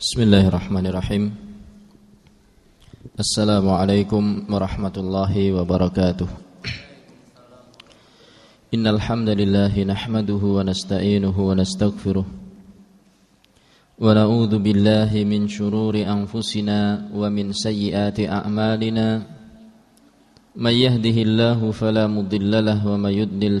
Bismillahirrahmanirrahim. Assalamualaikum warahmatullahi wabarakatuh. Innal hamdalillah nahmaduhu wa nasta'inuhu wa nastaghfiruh wa na'udzu billahi min shururi anfusina wa min sayyiati a'malina. May yahdihillahu fala mudilla wa may yudlil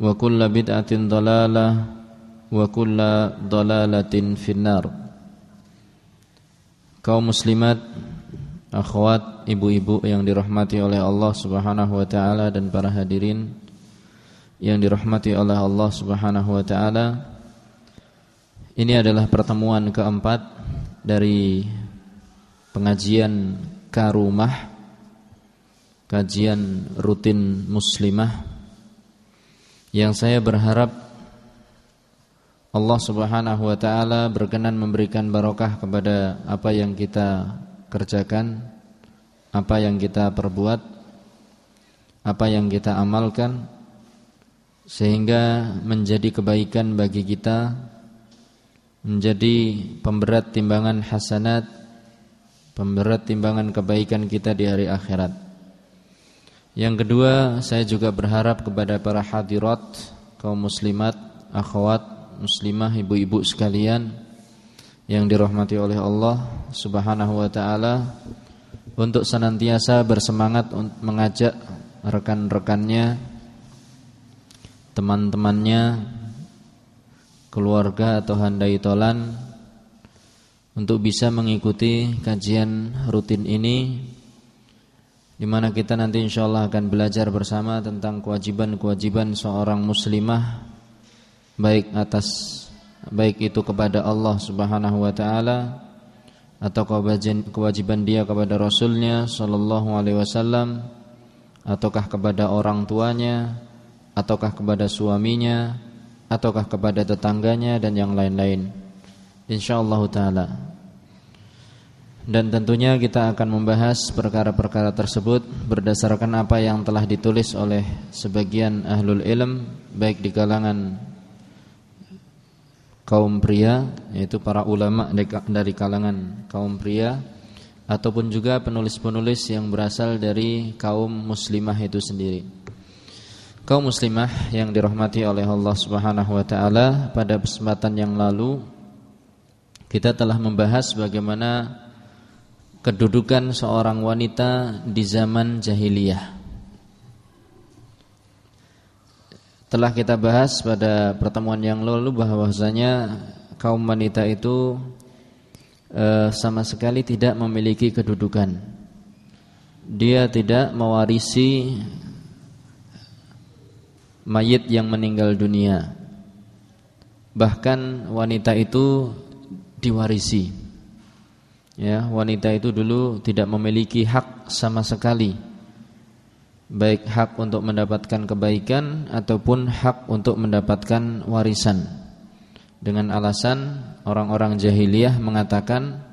wa kulla bid'atin dalalah wa kulla dalalatin finnar. Kaum muslimat akhwat ibu-ibu yang dirahmati oleh Allah Subhanahu wa taala dan para hadirin yang dirahmati oleh Allah Subhanahu wa taala ini adalah pertemuan keempat dari pengajian karumah kajian rutin muslimah yang saya berharap Allah Subhanahu wa taala berkenan memberikan barokah kepada apa yang kita kerjakan, apa yang kita perbuat, apa yang kita amalkan sehingga menjadi kebaikan bagi kita, menjadi pemberat timbangan hasanat, pemberat timbangan kebaikan kita di hari akhirat. Yang kedua, saya juga berharap kepada para hadirat kaum muslimat, akhwat, muslimah, ibu-ibu sekalian yang dirahmati oleh Allah Subhanahu wa taala untuk senantiasa bersemangat untuk mengajak rekan-rekannya, teman-temannya, keluarga atau handai tolan untuk bisa mengikuti kajian rutin ini di mana kita nanti insya Allah akan belajar bersama tentang kewajiban-kewajiban seorang muslimah baik atas baik itu kepada Allah Subhanahu wa taala atau kewajiban dia kepada rasulnya sallallahu alaihi wasallam ataukah kepada orang tuanya ataukah kepada suaminya ataukah kepada tetangganya dan yang lain-lain. Insyaallah taala dan tentunya kita akan membahas perkara-perkara tersebut berdasarkan apa yang telah ditulis oleh sebagian ahlul ilm baik di kalangan kaum pria yaitu para ulama dari kalangan kaum pria ataupun juga penulis-penulis yang berasal dari kaum muslimah itu sendiri. Kaum muslimah yang dirahmati oleh Allah Subhanahu wa taala pada kesempatan yang lalu kita telah membahas bagaimana kedudukan seorang wanita di zaman jahiliyah. Telah kita bahas pada pertemuan yang lalu bahwasanya kaum wanita itu e, sama sekali tidak memiliki kedudukan. Dia tidak mewarisi mayit yang meninggal dunia. Bahkan wanita itu diwarisi ya wanita itu dulu tidak memiliki hak sama sekali. Baik hak untuk mendapatkan kebaikan ataupun hak untuk mendapatkan warisan. Dengan alasan orang-orang jahiliyah mengatakan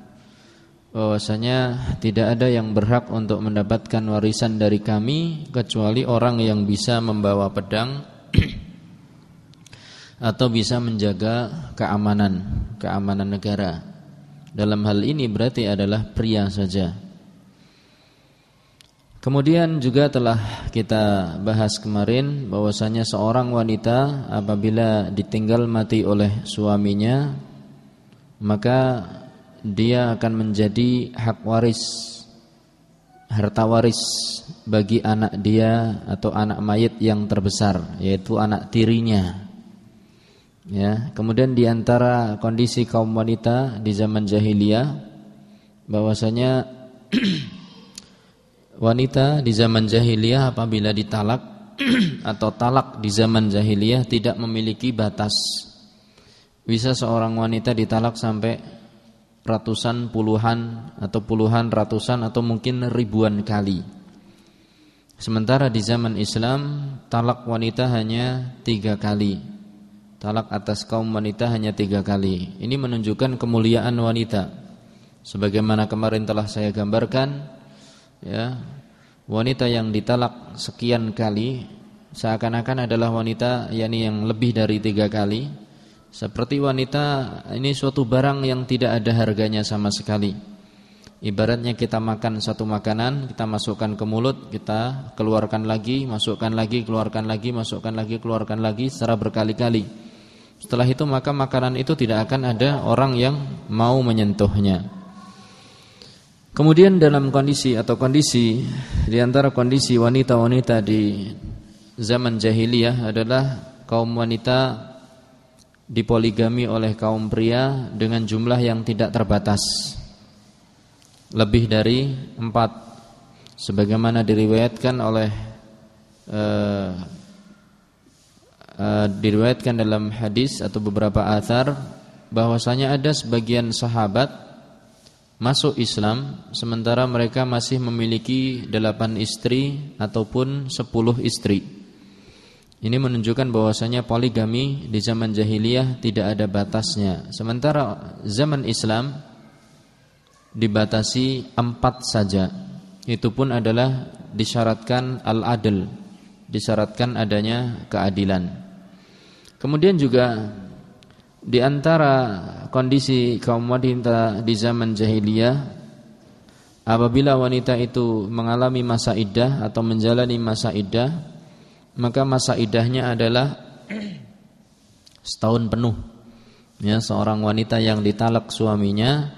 bahwasanya tidak ada yang berhak untuk mendapatkan warisan dari kami kecuali orang yang bisa membawa pedang atau bisa menjaga keamanan keamanan negara dalam hal ini berarti adalah pria saja. Kemudian juga telah kita bahas kemarin bahwasanya seorang wanita apabila ditinggal mati oleh suaminya maka dia akan menjadi hak waris harta waris bagi anak dia atau anak mayit yang terbesar yaitu anak tirinya ya kemudian di antara kondisi kaum wanita di zaman jahiliyah bahwasanya wanita di zaman jahiliyah apabila ditalak atau talak di zaman jahiliyah tidak memiliki batas bisa seorang wanita ditalak sampai ratusan, puluhan atau puluhan, ratusan atau mungkin ribuan kali. Sementara di zaman Islam talak wanita hanya tiga kali. Talak atas kaum wanita hanya tiga kali. Ini menunjukkan kemuliaan wanita. Sebagaimana kemarin telah saya gambarkan, ya wanita yang ditalak sekian kali seakan-akan adalah wanita yakni yang lebih dari tiga kali seperti wanita ini suatu barang yang tidak ada harganya sama sekali. Ibaratnya kita makan satu makanan, kita masukkan ke mulut, kita keluarkan lagi, masukkan lagi, keluarkan lagi, masukkan lagi, keluarkan lagi secara berkali-kali. Setelah itu maka makanan itu tidak akan ada orang yang mau menyentuhnya. Kemudian dalam kondisi atau kondisi di antara kondisi wanita-wanita di zaman jahiliyah adalah kaum wanita dipoligami oleh kaum pria dengan jumlah yang tidak terbatas lebih dari empat sebagaimana diriwayatkan oleh uh, uh, diriwayatkan dalam hadis atau beberapa athar bahwasanya ada sebagian sahabat masuk Islam sementara mereka masih memiliki delapan istri ataupun sepuluh istri ini menunjukkan bahwasanya poligami di zaman jahiliyah tidak ada batasnya. Sementara zaman Islam dibatasi empat saja. Itu pun adalah disyaratkan al-adl, disyaratkan adanya keadilan. Kemudian juga di antara kondisi kaum wanita di zaman jahiliyah apabila wanita itu mengalami masa iddah atau menjalani masa iddah maka masa idahnya adalah setahun penuh. Ya, seorang wanita yang ditalak suaminya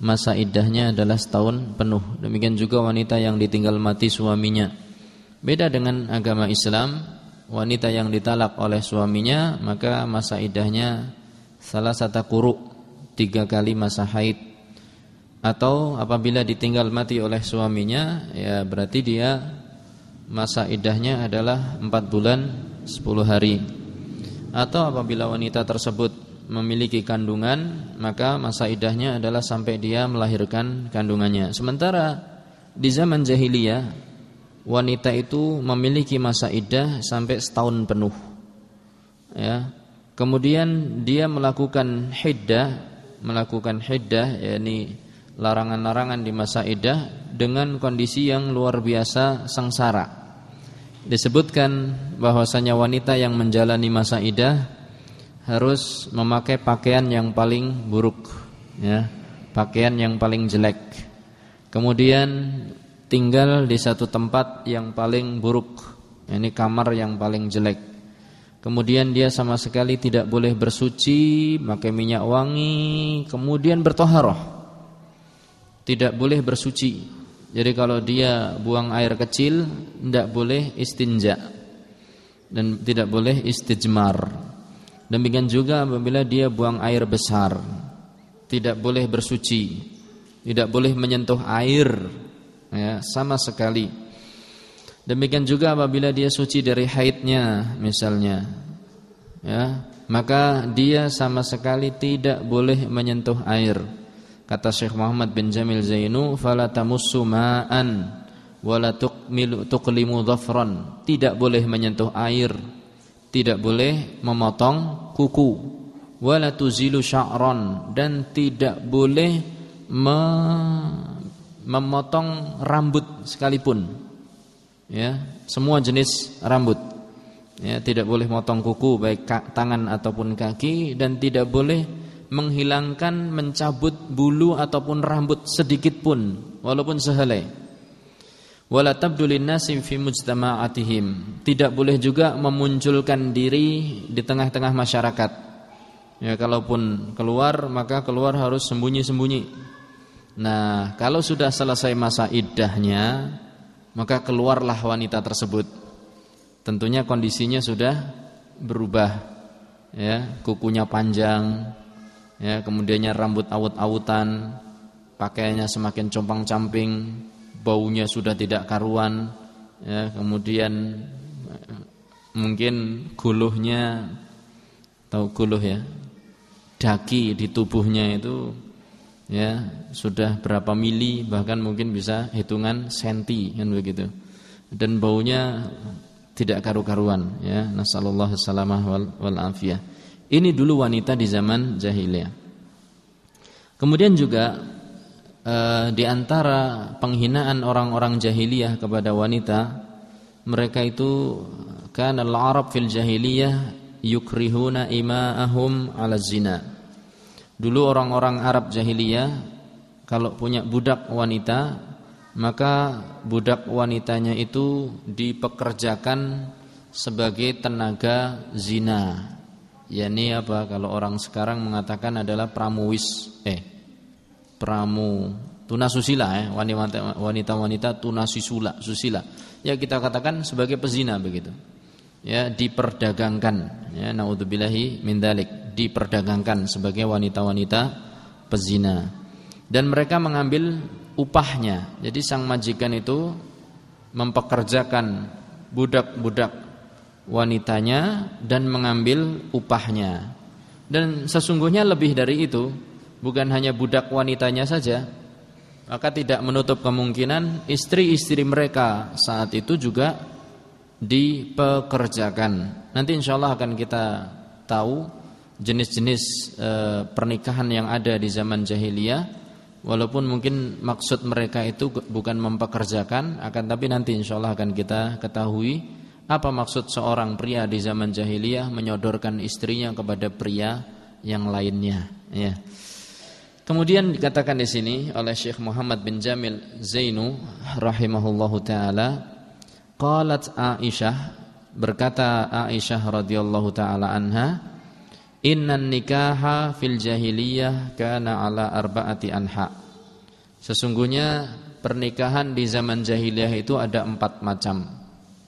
masa idahnya adalah setahun penuh. Demikian juga wanita yang ditinggal mati suaminya. Beda dengan agama Islam, wanita yang ditalak oleh suaminya maka masa idahnya salah satu kuru tiga kali masa haid. Atau apabila ditinggal mati oleh suaminya ya berarti dia masa idahnya adalah 4 bulan 10 hari. Atau apabila wanita tersebut memiliki kandungan maka masa idahnya adalah sampai dia melahirkan kandungannya. Sementara di zaman jahiliyah wanita itu memiliki masa idah sampai setahun penuh. Ya. Kemudian dia melakukan hiddah melakukan hiddah yakni larangan-larangan di masa idah dengan kondisi yang luar biasa sengsara. Disebutkan bahwasanya wanita yang menjalani masa idah harus memakai pakaian yang paling buruk ya. Pakaian yang paling jelek. Kemudian tinggal di satu tempat yang paling buruk. Ini kamar yang paling jelek. Kemudian dia sama sekali tidak boleh bersuci pakai minyak wangi kemudian bertoharoh. Tidak boleh bersuci. Jadi kalau dia buang air kecil tidak boleh istinja. Dan tidak boleh istijmar. Demikian juga apabila dia buang air besar. Tidak boleh bersuci, tidak boleh menyentuh air ya, sama sekali. Demikian juga apabila dia suci dari haidnya misalnya ya, maka dia sama sekali tidak boleh menyentuh air. Kata Syekh Muhammad bin Jamil Zainu, "Fala tamussu ma'an wala tuqmilu tuqlimu dhafran." Tidak boleh menyentuh air, tidak boleh memotong kuku, wala tuzilu sya'ran dan tidak boleh me memotong rambut sekalipun. Ya, semua jenis rambut. Ya, tidak boleh motong kuku baik tangan ataupun kaki dan tidak boleh menghilangkan mencabut bulu ataupun rambut sedikit pun walaupun sehelai wala tabdulin nasi fi mujtama'atihim tidak boleh juga memunculkan diri di tengah-tengah masyarakat Ya kalaupun keluar maka keluar harus sembunyi-sembunyi. Nah, kalau sudah selesai masa iddahnya, maka keluarlah wanita tersebut. Tentunya kondisinya sudah berubah. Ya, kukunya panjang, ya, kemudiannya rambut awut-awutan, pakaiannya semakin compang-camping, baunya sudah tidak karuan, ya, kemudian mungkin guluhnya tahu guluh ya daki di tubuhnya itu ya sudah berapa mili bahkan mungkin bisa hitungan senti kan begitu. Dan baunya tidak karu-karuan ya. Nasallallahu salamah wal, wal afiyah. Ini dulu wanita di zaman jahiliyah. Kemudian juga eh, di antara penghinaan orang-orang jahiliyah kepada wanita mereka itu kan al-arab fil jahiliyah yukrihuna ima'ahum ala zina. Dulu orang-orang Arab jahiliyah kalau punya budak wanita maka budak wanitanya itu dipekerjakan sebagai tenaga zina. Yani apa kalau orang sekarang mengatakan adalah pramuwis eh pramu tunasusila eh wanita-wanita tunasusila susila. Ya kita katakan sebagai pezina begitu ya diperdagangkan. Ya naudzubillahi min dalik diperdagangkan sebagai wanita-wanita pezina. Dan mereka mengambil upahnya. Jadi sang majikan itu mempekerjakan budak-budak wanitanya dan mengambil upahnya. Dan sesungguhnya lebih dari itu bukan hanya budak wanitanya saja maka tidak menutup kemungkinan istri-istri mereka saat itu juga dipekerjakan. Nanti insya Allah akan kita tahu jenis-jenis e, pernikahan yang ada di zaman jahiliyah. Walaupun mungkin maksud mereka itu bukan mempekerjakan, akan tapi nanti insya Allah akan kita ketahui apa maksud seorang pria di zaman jahiliyah menyodorkan istrinya kepada pria yang lainnya. Ya. Kemudian dikatakan di sini oleh Syekh Muhammad bin Jamil Zainu rahimahullahu taala Qalat Aisyah berkata Aisyah radhiyallahu taala anha Innan nikaha fil jahiliyah kana ala arba'ati anha. Sesungguhnya pernikahan di zaman jahiliyah itu ada empat macam.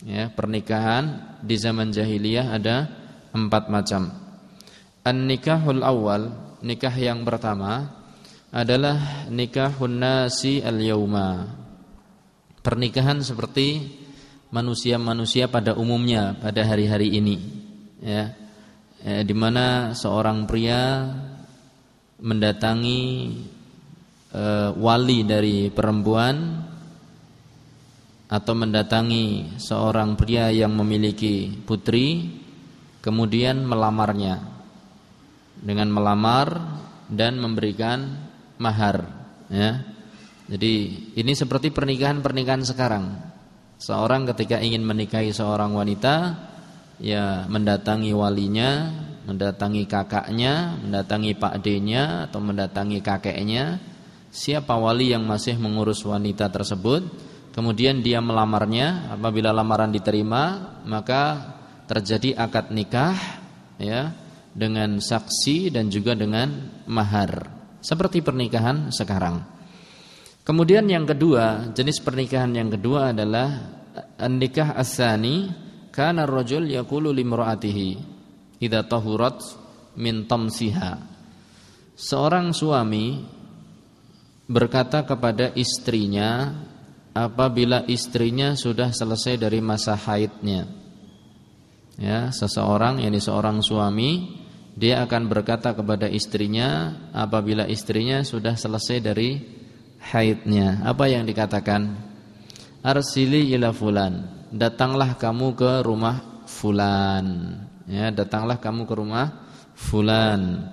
Ya, Pernikahan di zaman jahiliyah ada empat macam. An-nikahul awal Nikah yang pertama adalah nikahun nasi al-yauma Pernikahan seperti manusia-manusia pada umumnya pada hari-hari ini ya. Eh, di mana seorang pria mendatangi eh, wali dari perempuan atau mendatangi seorang pria yang memiliki putri kemudian melamarnya dengan melamar dan memberikan mahar ya. Jadi ini seperti pernikahan-pernikahan sekarang Seorang ketika ingin menikahi seorang wanita ya mendatangi walinya, mendatangi kakaknya, mendatangi pak D-nya atau mendatangi kakeknya, siapa wali yang masih mengurus wanita tersebut, kemudian dia melamarnya, apabila lamaran diterima, maka terjadi akad nikah ya dengan saksi dan juga dengan mahar. Seperti pernikahan sekarang. Kemudian yang kedua, jenis pernikahan yang kedua adalah nikah asani kana rajul yaqulu limraatihi idza tahurat min tamsiha. Seorang suami berkata kepada istrinya apabila istrinya sudah selesai dari masa haidnya. Ya, seseorang yakni seorang suami dia akan berkata kepada istrinya apabila istrinya sudah selesai dari haidnya. Apa yang dikatakan? Arsili ila fulan. Datanglah kamu ke rumah fulan. Ya, datanglah kamu ke rumah fulan.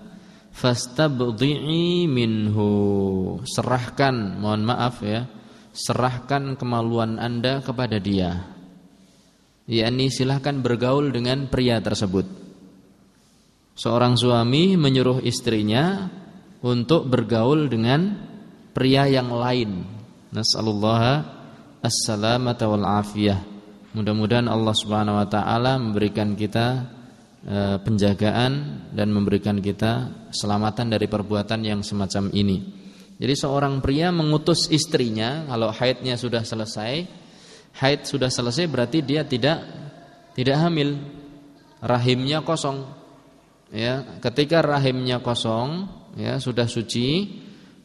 Fastabdhi'i minhu. Serahkan, mohon maaf ya. Serahkan kemaluan Anda kepada dia. yakni silahkan bergaul dengan pria tersebut. Seorang suami menyuruh istrinya untuk bergaul dengan pria yang lain. Nasallallahu assalamata wal afiyah. Mudah-mudahan Allah Subhanahu wa taala memberikan kita e, penjagaan dan memberikan kita selamatan dari perbuatan yang semacam ini. Jadi seorang pria mengutus istrinya kalau haidnya sudah selesai, haid sudah selesai berarti dia tidak tidak hamil. Rahimnya kosong. Ya, ketika rahimnya kosong, ya sudah suci,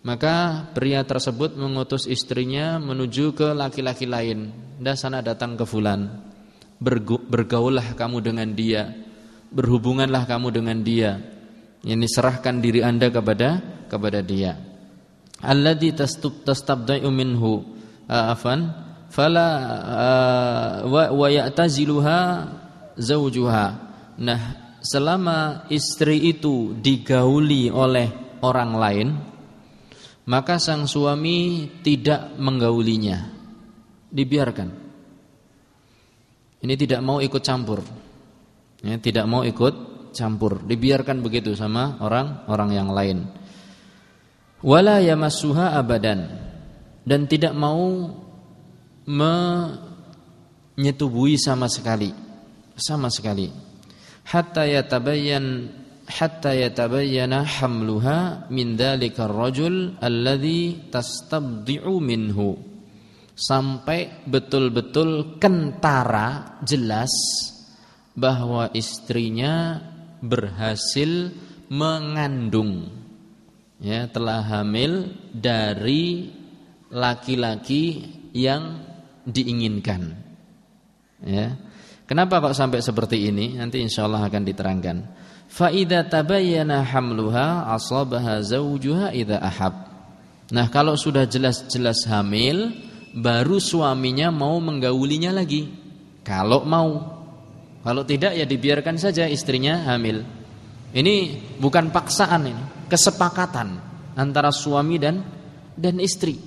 maka pria tersebut mengutus istrinya menuju ke laki-laki lain. Dan sana datang ke fulan. Bergaullah kamu dengan dia. Berhubunganlah kamu dengan dia. Ini serahkan diri Anda kepada kepada dia. Alladzi tastabda'u minhu afan fala wa, wa ya'taziluha zawjuha. Nah, selama istri itu digauli oleh orang lain, maka sang suami tidak menggaulinya. Dibiarkan. Ini tidak mau ikut campur. Ya, tidak mau ikut campur. Dibiarkan begitu sama orang-orang yang lain wala yamassuha abadan dan tidak mau menyetubui sama sekali sama sekali hatta yatabayyan hatta yatabayyana hamluha min dhalika ar-rajul alladhi tastabdi'u minhu sampai betul-betul kentara jelas bahwa istrinya berhasil mengandung ya telah hamil dari laki-laki yang diinginkan. Ya. Kenapa kok sampai seperti ini? Nanti insya Allah akan diterangkan. Faida tabayyana hamluha asabaha zawjuha idza ahab. Nah, kalau sudah jelas-jelas hamil, baru suaminya mau menggaulinya lagi. Kalau mau. Kalau tidak ya dibiarkan saja istrinya hamil. Ini bukan paksaan ini kesepakatan antara suami dan dan istri.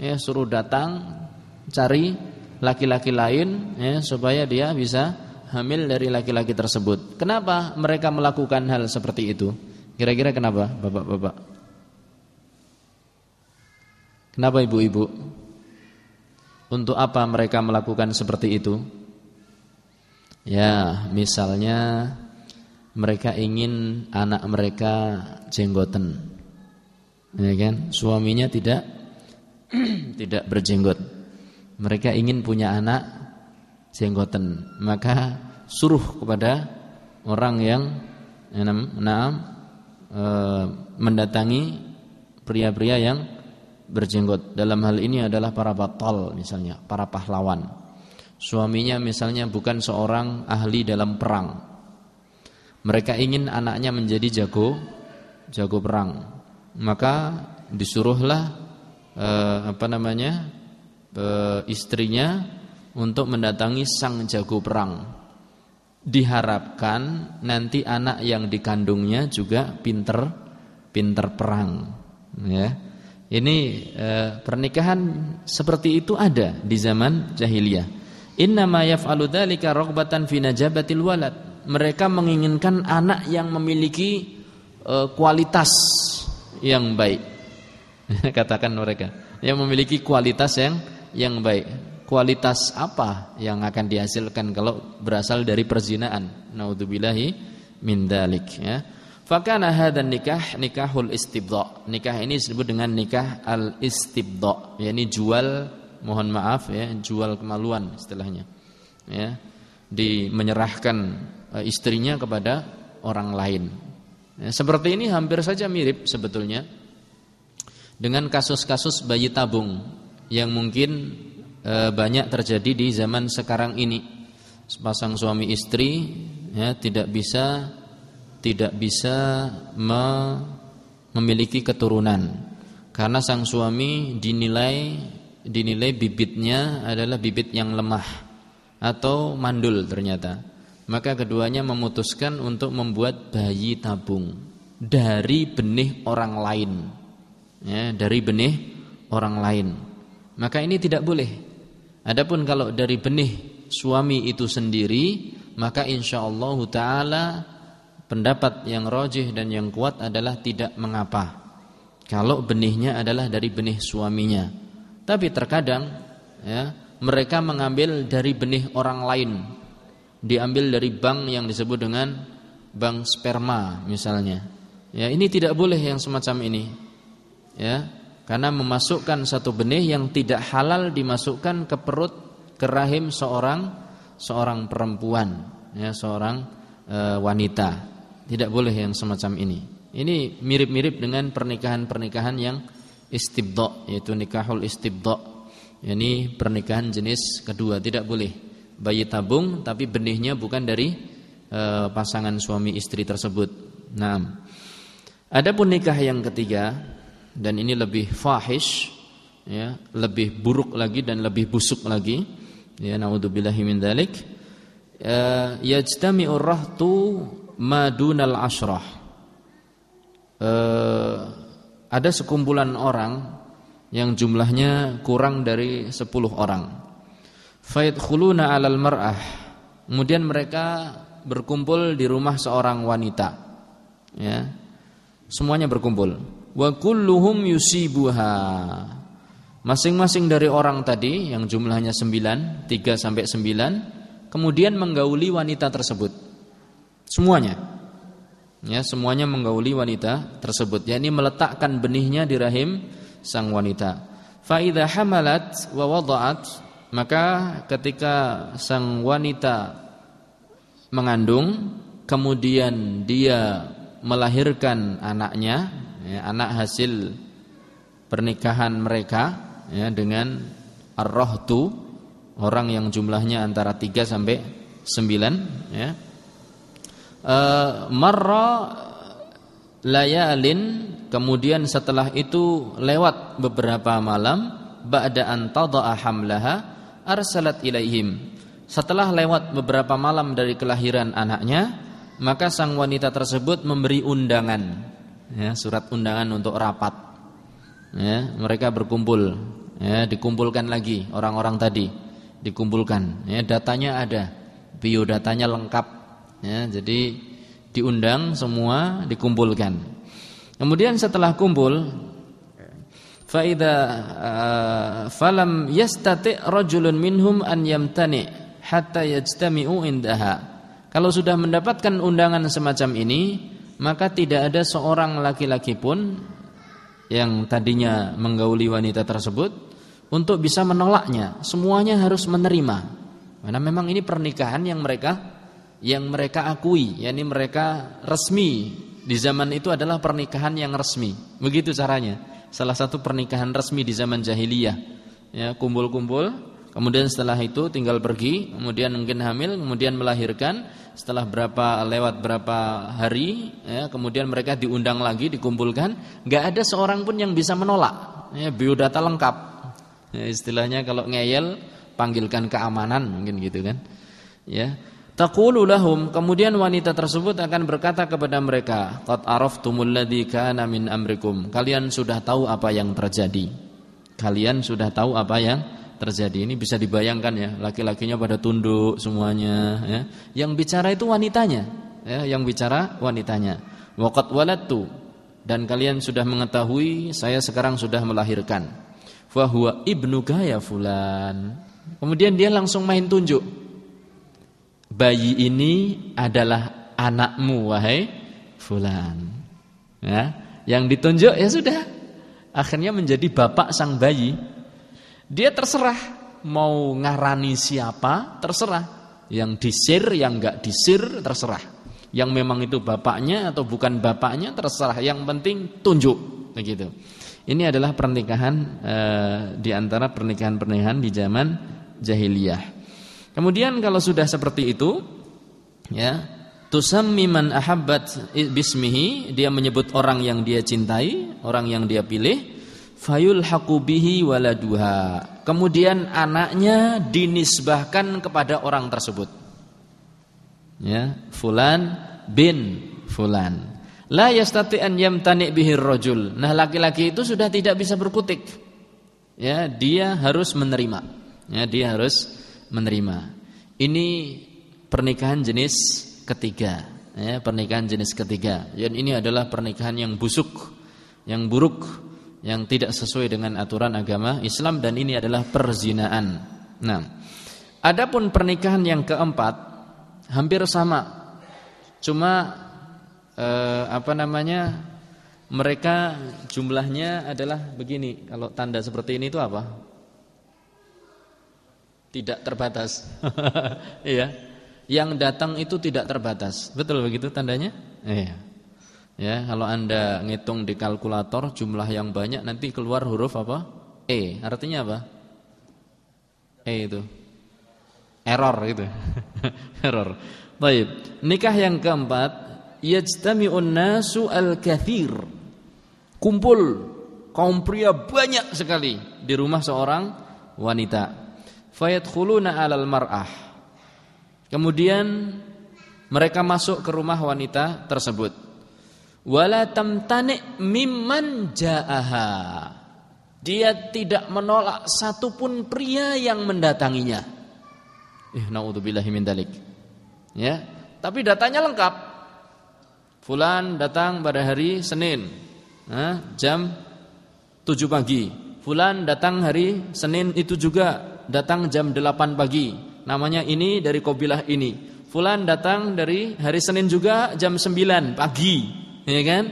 Ya, suruh datang cari laki-laki lain ya, supaya dia bisa hamil dari laki-laki tersebut. Kenapa mereka melakukan hal seperti itu? Kira-kira kenapa, Bapak-bapak? Kenapa ibu-ibu? Untuk apa mereka melakukan seperti itu? Ya, misalnya mereka ingin anak mereka jenggoten. Ya kan? Suaminya tidak tidak berjenggot. Mereka ingin punya anak jenggoten, maka suruh kepada orang yang enam, enam e, mendatangi pria-pria yang berjenggot. Dalam hal ini adalah para batal misalnya, para pahlawan. Suaminya misalnya bukan seorang ahli dalam perang, mereka ingin anaknya menjadi jago jago perang. Maka disuruhlah eh, apa namanya? Eh, istrinya untuk mendatangi sang jago perang. Diharapkan nanti anak yang dikandungnya juga pinter pinter perang, ya. Ini eh, pernikahan seperti itu ada di zaman jahiliyah. Inna ma yaf'alu dzalika raghbatan fi najabatil walad mereka menginginkan anak yang memiliki uh, kualitas yang baik. Katakan mereka, yang memiliki kualitas yang yang baik. Kualitas apa yang akan dihasilkan kalau berasal dari perzinaan? Naudzubillahi min dalik ya. Fakana hadan nikah nikahul istibda. Nikah ini disebut dengan nikah al istibda, yakni jual mohon maaf ya, jual kemaluan istilahnya. Ya. Di menyerahkan Eh, istrinya kepada orang lain. Ya, seperti ini hampir saja mirip sebetulnya dengan kasus-kasus bayi tabung yang mungkin e, banyak terjadi di zaman sekarang ini. Sepasang suami istri ya tidak bisa tidak bisa me, memiliki keturunan karena sang suami dinilai dinilai bibitnya adalah bibit yang lemah atau mandul ternyata maka keduanya memutuskan untuk membuat bayi tabung dari benih orang lain. Ya, dari benih orang lain. Maka ini tidak boleh. Adapun kalau dari benih suami itu sendiri, maka insya Allah taala pendapat yang rojih dan yang kuat adalah tidak mengapa. Kalau benihnya adalah dari benih suaminya. Tapi terkadang ya, mereka mengambil dari benih orang lain diambil dari bank yang disebut dengan bank sperma misalnya. Ya, ini tidak boleh yang semacam ini. Ya, karena memasukkan satu benih yang tidak halal dimasukkan ke perut ke rahim seorang seorang perempuan, ya, seorang e, wanita. Tidak boleh yang semacam ini. Ini mirip-mirip dengan pernikahan-pernikahan yang istibdo yaitu nikahul istibdo. Ini pernikahan jenis kedua, tidak boleh bayi tabung tapi benihnya bukan dari e, pasangan suami istri tersebut. Nah, adapun nikah yang ketiga dan ini lebih fahish ya, lebih buruk lagi dan lebih busuk lagi. Ya, naudzubillahi min dzalik. Ya, yajtami'ur rahtu madunal ashrah. Uh, ada sekumpulan orang yang jumlahnya kurang dari 10 orang. Fayadkhuluna 'alal mar'ah. Kemudian mereka berkumpul di rumah seorang wanita. Ya. Semuanya berkumpul wa kulluhum yusibuha. Masing-masing dari orang tadi yang jumlahnya 9, 3 sampai 9, kemudian menggauli wanita tersebut. Semuanya. Ya, semuanya menggauli wanita tersebut, yakni meletakkan benihnya di rahim sang wanita. Fa hamalat wa wada'at, maka ketika sang wanita mengandung, kemudian dia melahirkan anaknya, ya, anak hasil pernikahan mereka ya, dengan ar-rahtu orang yang jumlahnya antara 3 sampai 9 ya. E, marra layalin kemudian setelah itu lewat beberapa malam ba'da an tada'a hamlaha arsalat ilaihim setelah lewat beberapa malam dari kelahiran anaknya maka sang wanita tersebut memberi undangan ya, surat undangan untuk rapat. Ya, mereka berkumpul, ya, dikumpulkan lagi orang-orang tadi, dikumpulkan. Ya, datanya ada, biodatanya lengkap. Ya, jadi diundang semua, dikumpulkan. Kemudian setelah kumpul, faida uh, falam yastati rajulun minhum an yamtani hatta yajtami'u indaha. Kalau sudah mendapatkan undangan semacam ini, maka tidak ada seorang laki-laki pun yang tadinya menggauli wanita tersebut untuk bisa menolaknya. Semuanya harus menerima. Karena memang ini pernikahan yang mereka yang mereka akui, yakni mereka resmi di zaman itu adalah pernikahan yang resmi. Begitu caranya. Salah satu pernikahan resmi di zaman jahiliyah. Ya, kumpul-kumpul Kemudian setelah itu tinggal pergi, kemudian mungkin hamil, kemudian melahirkan. Setelah berapa lewat berapa hari, ya, kemudian mereka diundang lagi, dikumpulkan. Gak ada seorang pun yang bisa menolak. Ya, biodata lengkap. Ya, istilahnya kalau ngeyel, panggilkan keamanan, mungkin gitu kan. Ya, Taqulu lahum kemudian wanita tersebut akan berkata kepada mereka, "Qad araftumul ladzi kana min amrikum." Kalian sudah tahu apa yang terjadi. Kalian sudah tahu apa yang terjadi. Ini bisa dibayangkan ya, laki-lakinya pada tunduk semuanya ya. Yang bicara itu wanitanya, ya, yang bicara wanitanya. Waqat waladtu dan kalian sudah mengetahui saya sekarang sudah melahirkan. Fa huwa ibnu ya fulan. Kemudian dia langsung main tunjuk. Bayi ini adalah anakmu wahai fulan. Ya, yang ditunjuk ya sudah. Akhirnya menjadi bapak sang bayi dia terserah mau ngarani siapa, terserah. Yang disir, yang enggak disir, terserah. Yang memang itu bapaknya atau bukan bapaknya, terserah. Yang penting tunjuk, begitu. Ini adalah pernikahan e, di antara pernikahan-pernikahan di zaman jahiliyah. Kemudian kalau sudah seperti itu, ya, tusammi man ahabbat bismihi, dia menyebut orang yang dia cintai, orang yang dia pilih fayul hakubihi waladuha. Kemudian anaknya dinisbahkan kepada orang tersebut. Ya, fulan bin fulan. La yastati an yamtani bihi rajul. Nah, laki-laki itu sudah tidak bisa berkutik. Ya, dia harus menerima. Ya, dia harus menerima. Ini pernikahan jenis ketiga. Ya, pernikahan jenis ketiga. Dan ini adalah pernikahan yang busuk, yang buruk yang tidak sesuai dengan aturan agama Islam dan ini adalah perzinaan. Nah, adapun pernikahan yang keempat hampir sama. Cuma eh, apa namanya? Mereka jumlahnya adalah begini. Kalau tanda seperti ini itu apa? Tidak terbatas. Iya. Yang datang itu tidak terbatas. Betul begitu tandanya? Iya. Ya, kalau Anda ngitung di kalkulator jumlah yang banyak nanti keluar huruf apa? E. Artinya apa? E itu. Error gitu. Error. Baik. Nikah yang keempat, yajtami'un nasu al-kathir. Kumpul kaum pria banyak sekali di rumah seorang wanita. Fayadkhuluna 'alal mar'ah. Kemudian mereka masuk ke rumah wanita tersebut wala tamtani mimman ja'aha. Dia tidak menolak satupun pria yang mendatanginya. Eh, naudzubillahi min dalik. Ya, tapi datanya lengkap. Fulan datang pada hari Senin, nah, jam 7 pagi. Fulan datang hari Senin itu juga datang jam 8 pagi. Namanya ini dari kabilah ini. Fulan datang dari hari Senin juga jam 9 pagi ya kan?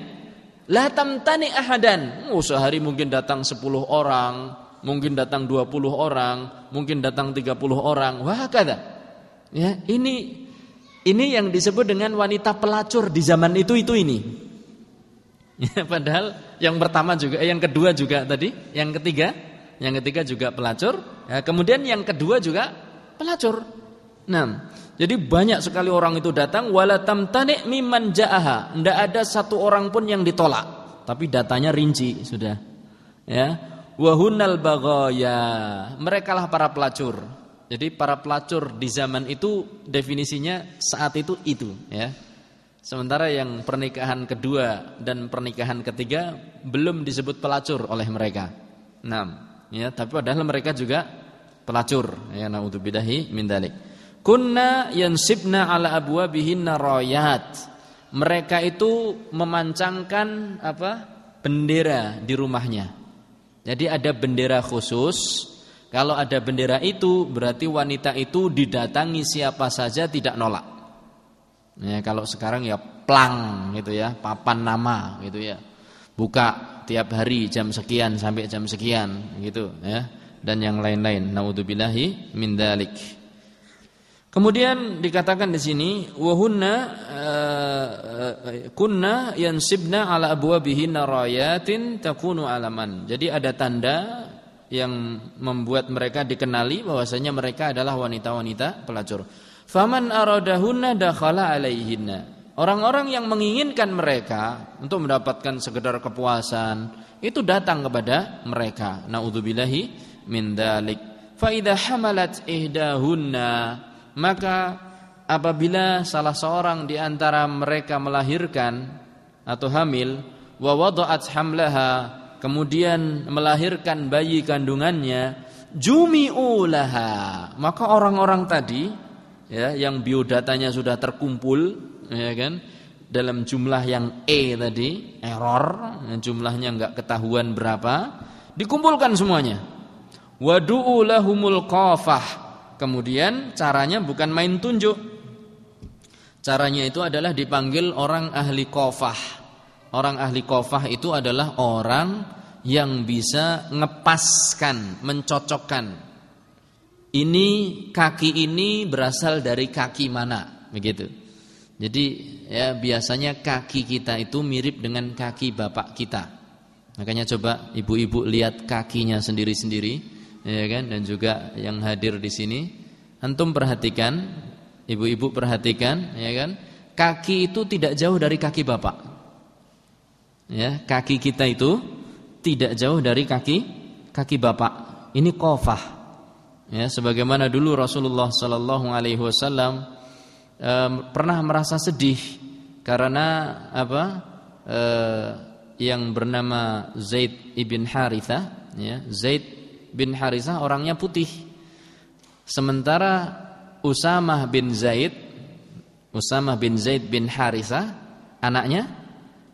La tamtani ahadan. Oh, sehari mungkin datang 10 orang, mungkin datang 20 orang, mungkin datang 30 orang. Wah, kata. Ya, ini ini yang disebut dengan wanita pelacur di zaman itu itu ini. Ya, padahal yang pertama juga, eh, yang kedua juga tadi, yang ketiga, yang ketiga juga pelacur. Ya, kemudian yang kedua juga pelacur. Nah, jadi banyak sekali orang itu datang wala tamtani miman ja'aha. Tidak ada satu orang pun yang ditolak. Tapi datanya rinci sudah. Ya. Wahunal bagaya. Mereka lah para pelacur. Jadi para pelacur di zaman itu definisinya saat itu itu ya. Sementara yang pernikahan kedua dan pernikahan ketiga belum disebut pelacur oleh mereka. Nah, ya, tapi padahal mereka juga pelacur. Ya, naudzubillahi min dalik. Kunna yansibna ala abwabihinna rayat. Mereka itu memancangkan apa? bendera di rumahnya. Jadi ada bendera khusus. Kalau ada bendera itu berarti wanita itu didatangi siapa saja tidak nolak. Ya, kalau sekarang ya plang gitu ya, papan nama gitu ya. Buka tiap hari jam sekian sampai jam sekian gitu ya. Dan yang lain-lain. Nauzubillahi min dzalik. Kemudian dikatakan di sini wahunna uh, kunna yansibna ala abwabihinna rayatin takunu alaman. Jadi ada tanda yang membuat mereka dikenali bahwasanya mereka adalah wanita-wanita pelacur. Faman aradahunna dakhala alaihinna. Orang-orang yang menginginkan mereka untuk mendapatkan sekedar kepuasan itu datang kepada mereka. Nauzubillahi min dzalik. Fa idza hamalat ihdahunna maka apabila salah seorang di antara mereka melahirkan atau hamil wa hamlaha kemudian melahirkan bayi kandungannya jumi'u laha. Maka orang-orang tadi ya yang biodatanya sudah terkumpul ya kan dalam jumlah yang E tadi error jumlahnya enggak ketahuan berapa dikumpulkan semuanya. Wadu'u lahumul qafah Kemudian caranya bukan main tunjuk. Caranya itu adalah dipanggil orang ahli kofah. Orang ahli kofah itu adalah orang yang bisa ngepaskan, mencocokkan. Ini kaki ini berasal dari kaki mana, begitu. Jadi ya biasanya kaki kita itu mirip dengan kaki bapak kita. Makanya coba ibu-ibu lihat kakinya sendiri-sendiri ya kan? Dan juga yang hadir di sini. Antum perhatikan ibu-ibu perhatikan ya kan? Kaki itu tidak jauh dari kaki bapak. Ya kaki kita itu tidak jauh dari kaki kaki bapak. Ini kofah ya sebagaimana dulu Rasulullah Sallallahu Alaihi Wasallam pernah merasa sedih karena apa? Uh, yang bernama Zaid ibn Haritha ya Zaid bin Harisah orangnya putih. Sementara Usamah bin Zaid Usamah bin Zaid bin Harisah anaknya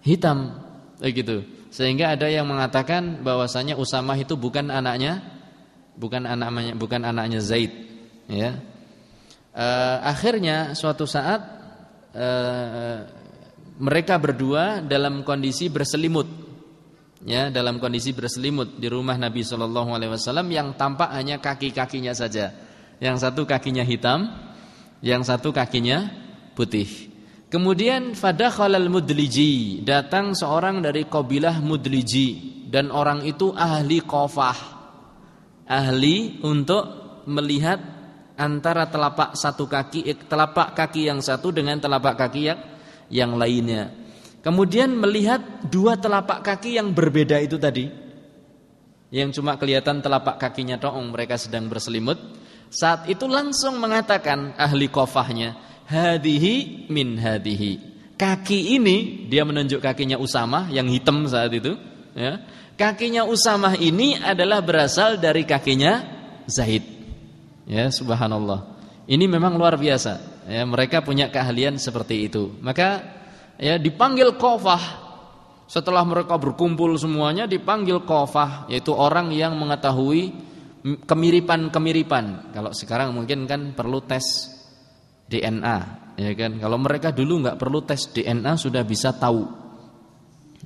hitam begitu. Sehingga ada yang mengatakan bahwasanya Usamah itu bukan anaknya bukan anaknya bukan anaknya Zaid ya. E, akhirnya suatu saat e, mereka berdua dalam kondisi berselimut. Ya, dalam kondisi berselimut di rumah Nabi Shallallahu alaihi wasallam yang tampak hanya kaki-kakinya saja. Yang satu kakinya hitam, yang satu kakinya putih. Kemudian fadakhalal mudliji, datang seorang dari kabilah mudliji dan orang itu ahli qafah. Ahli untuk melihat antara telapak satu kaki telapak kaki yang satu dengan telapak kaki yang yang lainnya. Kemudian melihat dua telapak kaki yang berbeda itu tadi. Yang cuma kelihatan telapak kakinya doang mereka sedang berselimut. Saat itu langsung mengatakan ahli kofahnya, hadihi min hadihi. Kaki ini dia menunjuk kakinya Usamah yang hitam saat itu, ya. Kakinya Usamah ini adalah berasal dari kakinya Zaid. Ya, subhanallah. Ini memang luar biasa. Ya, mereka punya keahlian seperti itu. Maka ya dipanggil qafah. Setelah mereka berkumpul semuanya dipanggil qafah, yaitu orang yang mengetahui kemiripan-kemiripan. Kalau sekarang mungkin kan perlu tes DNA, ya kan? Kalau mereka dulu nggak perlu tes DNA sudah bisa tahu.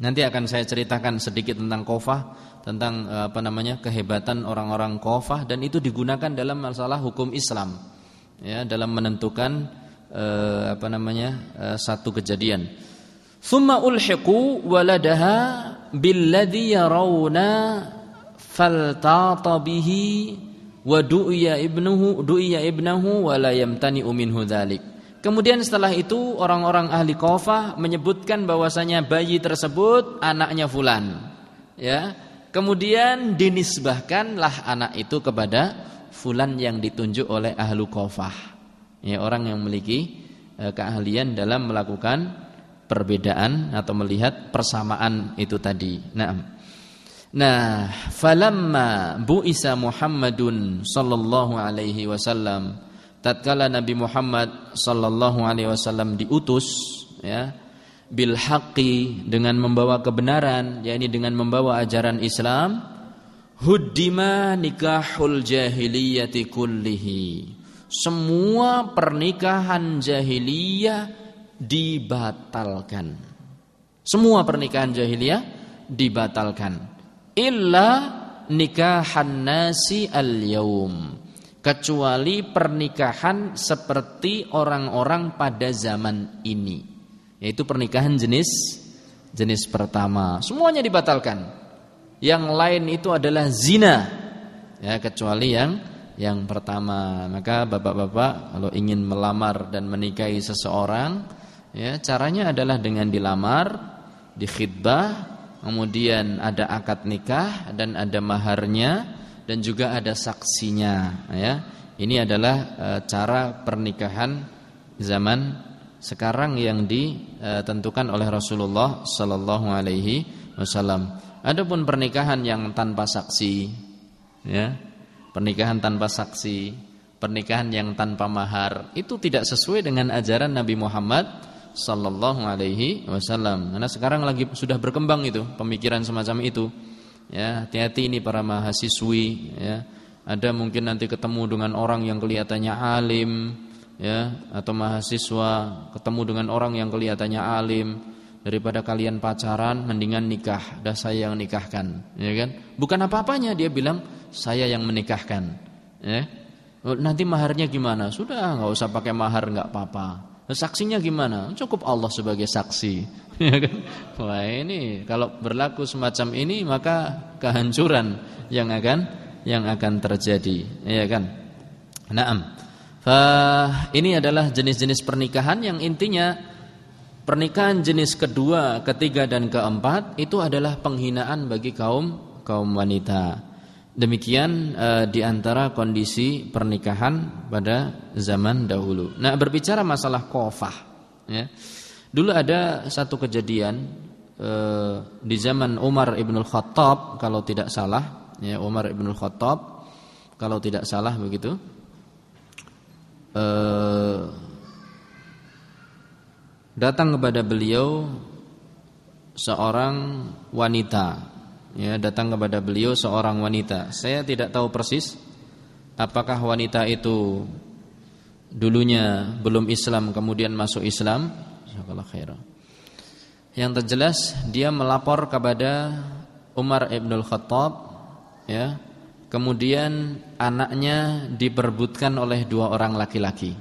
Nanti akan saya ceritakan sedikit tentang qafah tentang eh, apa namanya kehebatan orang-orang kofah dan itu digunakan dalam masalah hukum Islam ya dalam menentukan eh, apa namanya eh, satu kejadian. Thumma ulhiqu waladaha billadhi yarawna faltata bihi wa du'iya ibnuhu du'iya ibnahu wa la yamtani'u minhu dzalik. Kemudian setelah itu orang-orang ahli kofah menyebutkan bahwasanya bayi tersebut anaknya fulan. Ya, Kemudian dinisbahkanlah anak itu kepada fulan yang ditunjuk oleh ahlu kofah. Ya, orang yang memiliki e, keahlian dalam melakukan perbedaan atau melihat persamaan itu tadi. Nah, nah, falamma bu'isa Muhammadun sallallahu alaihi wasallam tatkala Nabi Muhammad sallallahu alaihi wasallam diutus ya bil haqqi dengan membawa kebenaran yakni dengan membawa ajaran Islam huddima nikahul jahiliyati kullihi semua pernikahan jahiliyah dibatalkan semua pernikahan jahiliyah dibatalkan illa nikahan nasi al yaum kecuali pernikahan seperti orang-orang pada zaman ini yaitu pernikahan jenis jenis pertama. Semuanya dibatalkan. Yang lain itu adalah zina. Ya, kecuali yang yang pertama. Maka bapak-bapak kalau ingin melamar dan menikahi seseorang, ya caranya adalah dengan dilamar, dikhidbah, kemudian ada akad nikah dan ada maharnya dan juga ada saksinya, ya. Ini adalah e, cara pernikahan zaman sekarang yang ditentukan oleh Rasulullah sallallahu alaihi wasallam. Adapun pernikahan yang tanpa saksi ya, pernikahan tanpa saksi, pernikahan yang tanpa mahar itu tidak sesuai dengan ajaran Nabi Muhammad sallallahu alaihi wasallam. Karena sekarang lagi sudah berkembang itu pemikiran semacam itu. Ya, hati-hati ini para mahasiswi ya. Ada mungkin nanti ketemu dengan orang yang kelihatannya alim, ya atau mahasiswa ketemu dengan orang yang kelihatannya alim daripada kalian pacaran mendingan nikah. Dah saya yang nikahkan. Ya kan? Bukan apa-apanya dia bilang saya yang menikahkan. Ya? Nanti maharnya gimana? Sudah nggak usah pakai mahar nggak apa-apa. Saksinya gimana? Cukup Allah sebagai saksi. Ya kan? Wah ini kalau berlaku semacam ini maka kehancuran yang akan yang akan terjadi. Ya kan? Naam. Ini adalah jenis-jenis pernikahan yang intinya pernikahan jenis kedua, ketiga dan keempat itu adalah penghinaan bagi kaum kaum wanita. Demikian uh, di antara kondisi pernikahan pada zaman dahulu. Nah, berbicara masalah kofah, ya. Dulu ada satu kejadian uh, di zaman Umar ibnul Khattab, kalau tidak salah, ya Umar ibnul Khattab, kalau tidak salah begitu eh, datang kepada beliau seorang wanita ya datang kepada beliau seorang wanita saya tidak tahu persis apakah wanita itu dulunya belum Islam kemudian masuk Islam Yang terjelas dia melapor kepada Umar ibnul Khattab ya. Kemudian anaknya diperbutkan oleh dua orang laki-laki.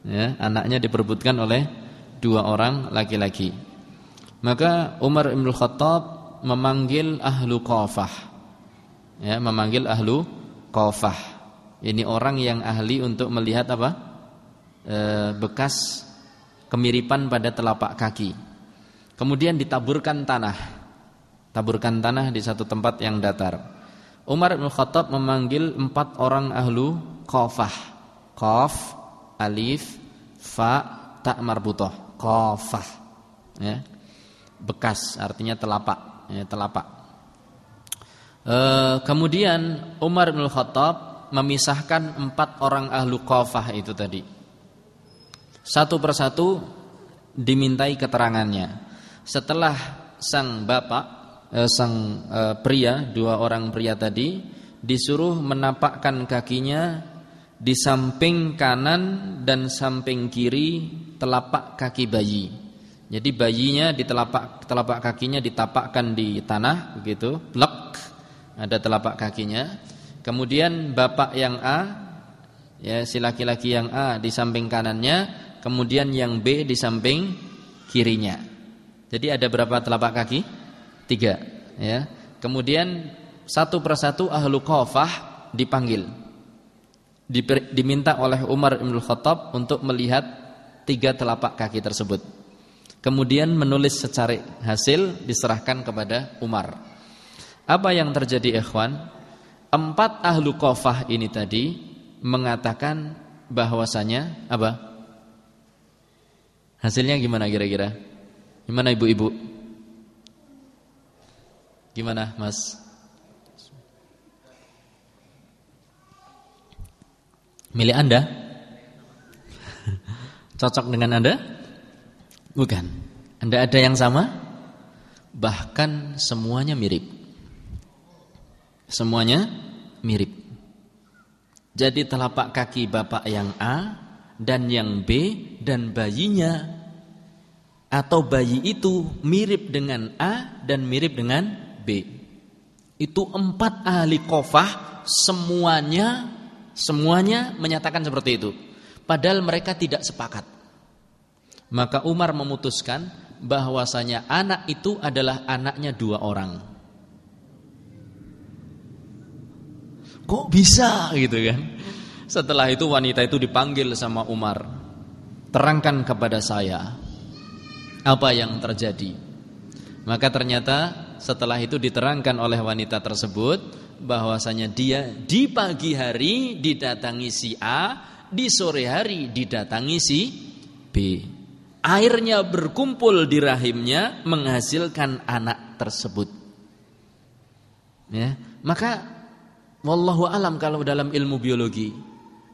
Ya, anaknya diperbutkan oleh dua orang laki-laki. Maka Umar ibnul Khattab memanggil ahlu Qafah. Ya, memanggil ahlu Qafah. Ini orang yang ahli untuk melihat apa? E, bekas kemiripan pada telapak kaki. Kemudian ditaburkan tanah. Taburkan tanah di satu tempat yang datar. Umar bin Khattab memanggil empat orang ahlu qafah. Qaf, alif, fa, tak marbutoh. Qafah. Ya. Bekas artinya telapak, ya, telapak. E, kemudian Umar bin Khattab memisahkan empat orang ahlu qafah itu tadi satu persatu dimintai keterangannya. Setelah sang bapak, eh, sang eh, pria, dua orang pria tadi disuruh menapakkan kakinya di samping kanan dan samping kiri telapak kaki bayi. Jadi bayinya di telapak telapak kakinya ditapakkan di tanah begitu, blok ada telapak kakinya. Kemudian bapak yang A ya si laki-laki yang A di samping kanannya kemudian yang B di samping kirinya. Jadi ada berapa telapak kaki? Tiga. Ya. Kemudian satu persatu ahlu qafah dipanggil. Diminta oleh Umar bin Khattab untuk melihat tiga telapak kaki tersebut. Kemudian menulis secara hasil diserahkan kepada Umar. Apa yang terjadi ikhwan? Empat ahlu qafah ini tadi mengatakan bahwasanya apa? Hasilnya gimana kira-kira? Gimana ibu-ibu? Gimana mas? Milih anda? Cocok dengan anda? Bukan Anda ada yang sama? Bahkan semuanya mirip Semuanya mirip Jadi telapak kaki bapak yang A dan yang B dan bayinya atau bayi itu mirip dengan A dan mirip dengan B. Itu empat ahli kofah semuanya semuanya menyatakan seperti itu. Padahal mereka tidak sepakat. Maka Umar memutuskan bahwasanya anak itu adalah anaknya dua orang. Kok bisa gitu kan? Setelah itu wanita itu dipanggil sama Umar. Terangkan kepada saya apa yang terjadi. Maka ternyata setelah itu diterangkan oleh wanita tersebut bahwasanya dia di pagi hari didatangi si A, di sore hari didatangi si B. Airnya berkumpul di rahimnya menghasilkan anak tersebut. Ya, maka wallahu alam kalau dalam ilmu biologi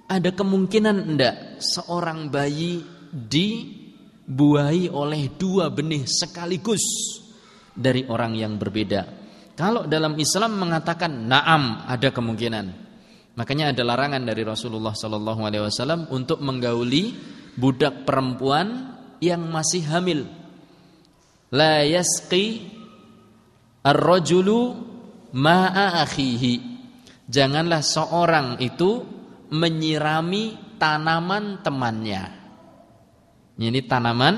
ada kemungkinan enggak seorang bayi dibuahi oleh dua benih sekaligus dari orang yang berbeda. Kalau dalam Islam mengatakan naam ada kemungkinan. Makanya ada larangan dari Rasulullah sallallahu alaihi wasallam untuk menggauli budak perempuan yang masih hamil. La yasqi ar-rajulu ma'a akhihi. Janganlah seorang itu menyirami tanaman temannya. Ini tanaman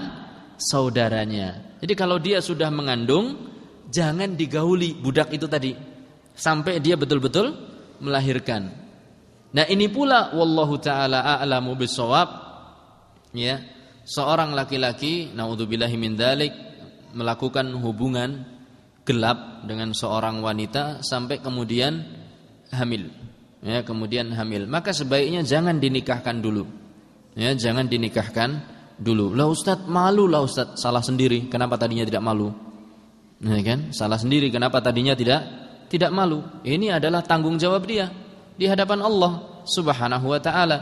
saudaranya. Jadi kalau dia sudah mengandung, jangan digauli budak itu tadi. Sampai dia betul-betul melahirkan. Nah, ini pula wallahu taala a'lamu bisawab. Ya, seorang laki-laki naudzubillahi min dzalik melakukan hubungan gelap dengan seorang wanita sampai kemudian hamil. Ya kemudian hamil. Maka sebaiknya jangan dinikahkan dulu. Ya jangan dinikahkan dulu. Lah Ustaz malu lah Ustaz. Salah sendiri. Kenapa tadinya tidak malu ya kan? Salah sendiri. Kenapa tadinya tidak tidak malu? Ini adalah tanggung jawab dia di hadapan Allah Subhanahu wa taala.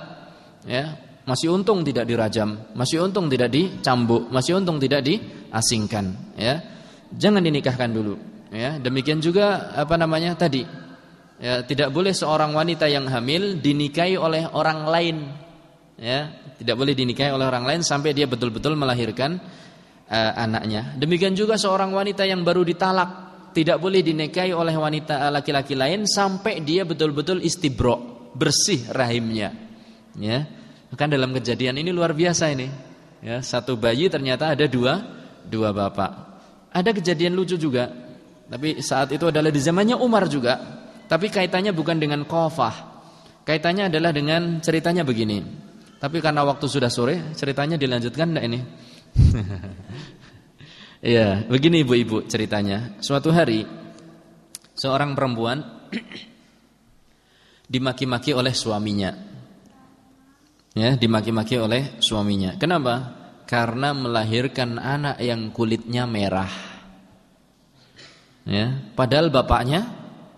Ya masih untung tidak dirajam masih untung tidak dicambuk masih untung tidak diasingkan. Ya jangan dinikahkan dulu. Ya demikian juga apa namanya tadi. Ya, tidak boleh seorang wanita yang hamil dinikahi oleh orang lain. Ya tidak boleh dinikahi oleh orang lain sampai dia betul-betul melahirkan uh, anaknya. Demikian juga seorang wanita yang baru ditalak tidak boleh dinikahi oleh wanita laki-laki lain sampai dia betul-betul istibro, bersih rahimnya. Ya. Kan dalam kejadian ini luar biasa ini. Ya, satu bayi ternyata ada dua dua bapak. Ada kejadian lucu juga. Tapi saat itu adalah di zamannya Umar juga. Tapi kaitannya bukan dengan kofah. Kaitannya adalah dengan ceritanya begini. Tapi karena waktu sudah sore, ceritanya dilanjutkan ini? Iya, begini ibu-ibu ceritanya. Suatu hari seorang perempuan dimaki-maki oleh suaminya. Ya, dimaki-maki oleh suaminya. Kenapa? Karena melahirkan anak yang kulitnya merah. Ya, padahal bapaknya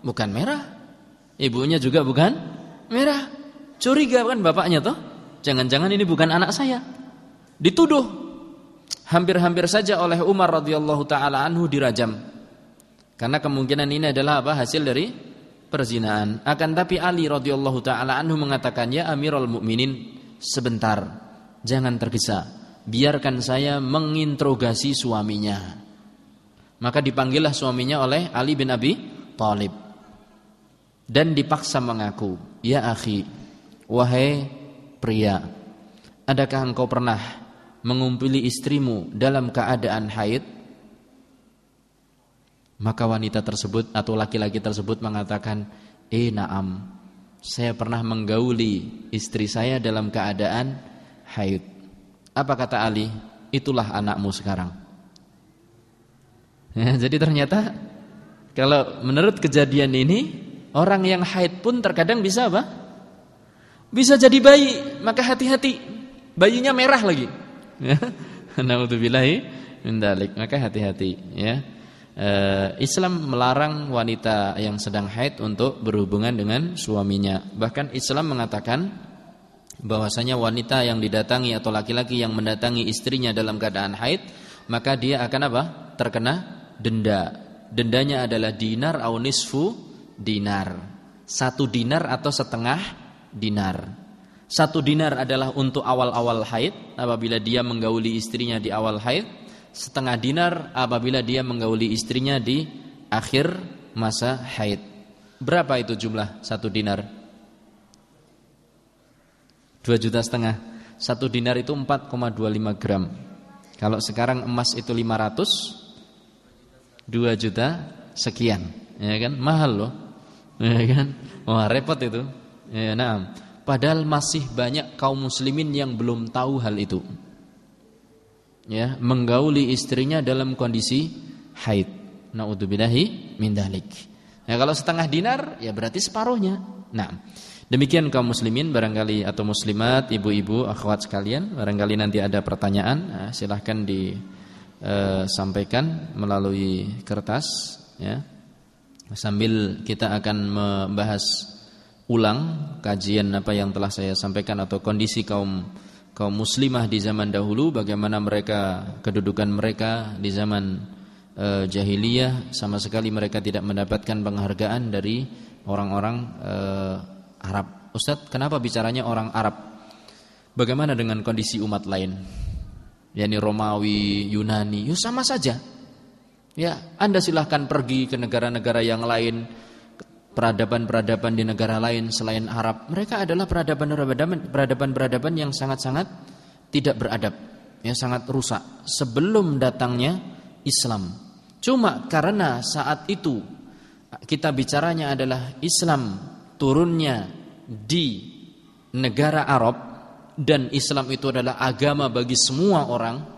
bukan merah. Ibunya juga bukan merah. Curiga kan bapaknya toh? Jangan-jangan ini bukan anak saya. Dituduh hampir-hampir saja oleh Umar radhiyallahu taala anhu dirajam. Karena kemungkinan ini adalah apa? hasil dari perzinaan. Akan tapi Ali radhiyallahu taala anhu mengatakan, "Ya Amirul Mukminin, sebentar. Jangan tergesa. Biarkan saya menginterogasi suaminya." Maka dipanggillah suaminya oleh Ali bin Abi Thalib. Dan dipaksa mengaku, "Ya akhi, wahai pria, adakah engkau pernah mengumpuli istrimu dalam keadaan haid maka wanita tersebut atau laki-laki tersebut mengatakan eh naam saya pernah menggauli istri saya dalam keadaan haid. Apa kata Ali? Itulah anakmu sekarang. Ya, jadi ternyata kalau menurut kejadian ini orang yang haid pun terkadang bisa apa? Bisa jadi bayi maka hati-hati bayinya merah lagi Ya. Naudzubillahi min dalik. Maka hati-hati ya. Uh, Islam melarang wanita yang sedang haid untuk berhubungan dengan suaminya. Bahkan Islam mengatakan bahwasanya wanita yang didatangi atau laki-laki yang mendatangi istrinya dalam keadaan haid, maka dia akan apa? Terkena denda. Dendanya adalah dinar au nisfu dinar. Satu dinar atau setengah dinar. Satu dinar adalah untuk awal-awal haid apabila dia menggauli istrinya di awal haid, setengah dinar apabila dia menggauli istrinya di akhir masa haid. Berapa itu jumlah satu dinar? Dua juta setengah. Satu dinar itu 4,25 gram. Kalau sekarang emas itu 500, dua juta sekian, ya kan? Mahal loh, ya kan? Wah repot itu. Ya, nah. Padahal masih banyak kaum muslimin yang belum tahu hal itu. Ya, menggauli istrinya dalam kondisi haid. Nauzubillahi min dalik. Ya, kalau setengah dinar ya berarti separuhnya. Nah, demikian kaum muslimin barangkali atau muslimat, ibu-ibu, akhwat sekalian, barangkali nanti ada pertanyaan, nah, silahkan disampaikan eh, melalui kertas ya. Sambil kita akan membahas ulang kajian apa yang telah saya sampaikan atau kondisi kaum kaum muslimah di zaman dahulu bagaimana mereka kedudukan mereka di zaman uh, jahiliyah sama sekali mereka tidak mendapatkan penghargaan dari orang-orang uh, Arab. Ustadz, kenapa bicaranya orang Arab? Bagaimana dengan kondisi umat lain? yakni Romawi, Yunani, ya sama saja. Ya, Anda silahkan pergi ke negara-negara yang lain peradaban-peradaban di negara lain selain Arab, mereka adalah peradaban-peradaban peradaban-peradaban yang sangat-sangat tidak beradab, yang sangat rusak sebelum datangnya Islam. Cuma karena saat itu kita bicaranya adalah Islam turunnya di negara Arab dan Islam itu adalah agama bagi semua orang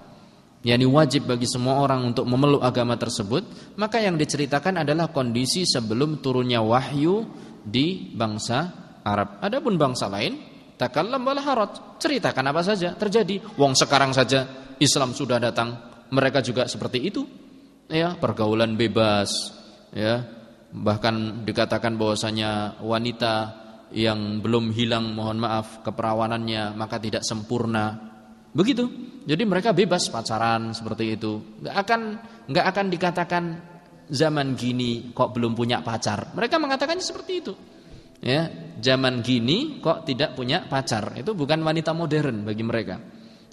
yakni wajib bagi semua orang untuk memeluk agama tersebut, maka yang diceritakan adalah kondisi sebelum turunnya wahyu di bangsa Arab. Adapun bangsa lain, takallam wal harat, ceritakan apa saja terjadi. Wong sekarang saja Islam sudah datang, mereka juga seperti itu. Ya, pergaulan bebas, ya. Bahkan dikatakan bahwasanya wanita yang belum hilang mohon maaf keperawanannya maka tidak sempurna Begitu. Jadi mereka bebas pacaran seperti itu. Gak akan nggak akan dikatakan zaman gini kok belum punya pacar. Mereka mengatakannya seperti itu. Ya, zaman gini kok tidak punya pacar. Itu bukan wanita modern bagi mereka.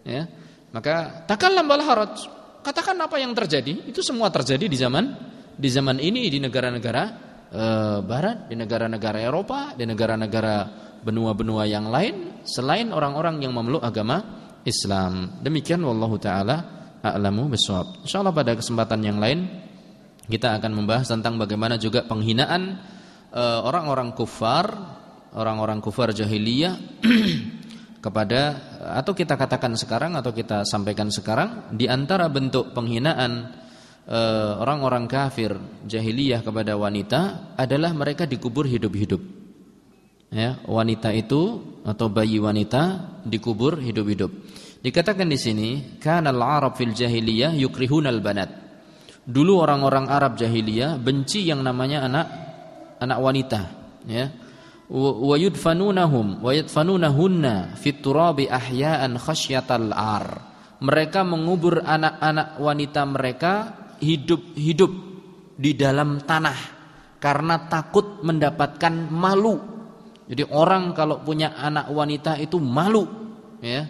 Ya. Maka takallam wal haraj. katakan apa yang terjadi, itu semua terjadi di zaman di zaman ini di negara-negara e, barat, di negara-negara Eropa, di negara-negara benua-benua yang lain selain orang-orang yang memeluk agama Islam. Demikian wallahu taala a'lamu bissawab. Insyaallah pada kesempatan yang lain kita akan membahas tentang bagaimana juga penghinaan e, orang-orang kufar, orang-orang kufar jahiliyah kepada atau kita katakan sekarang atau kita sampaikan sekarang di antara bentuk penghinaan eh, orang-orang kafir jahiliyah kepada wanita adalah mereka dikubur hidup-hidup. Ya, wanita itu atau bayi wanita dikubur hidup-hidup. Dikatakan di sini, kana al-Arab fil jahiliyah yukrihunal banat. Dulu orang-orang Arab jahiliyah benci yang namanya anak anak wanita, ya wa yudfanunahum wa yadfanunahunna fit turabi ahya'an khasyatal ar. Mereka mengubur anak-anak wanita mereka hidup-hidup di dalam tanah karena takut mendapatkan malu. Jadi orang kalau punya anak wanita itu malu, ya.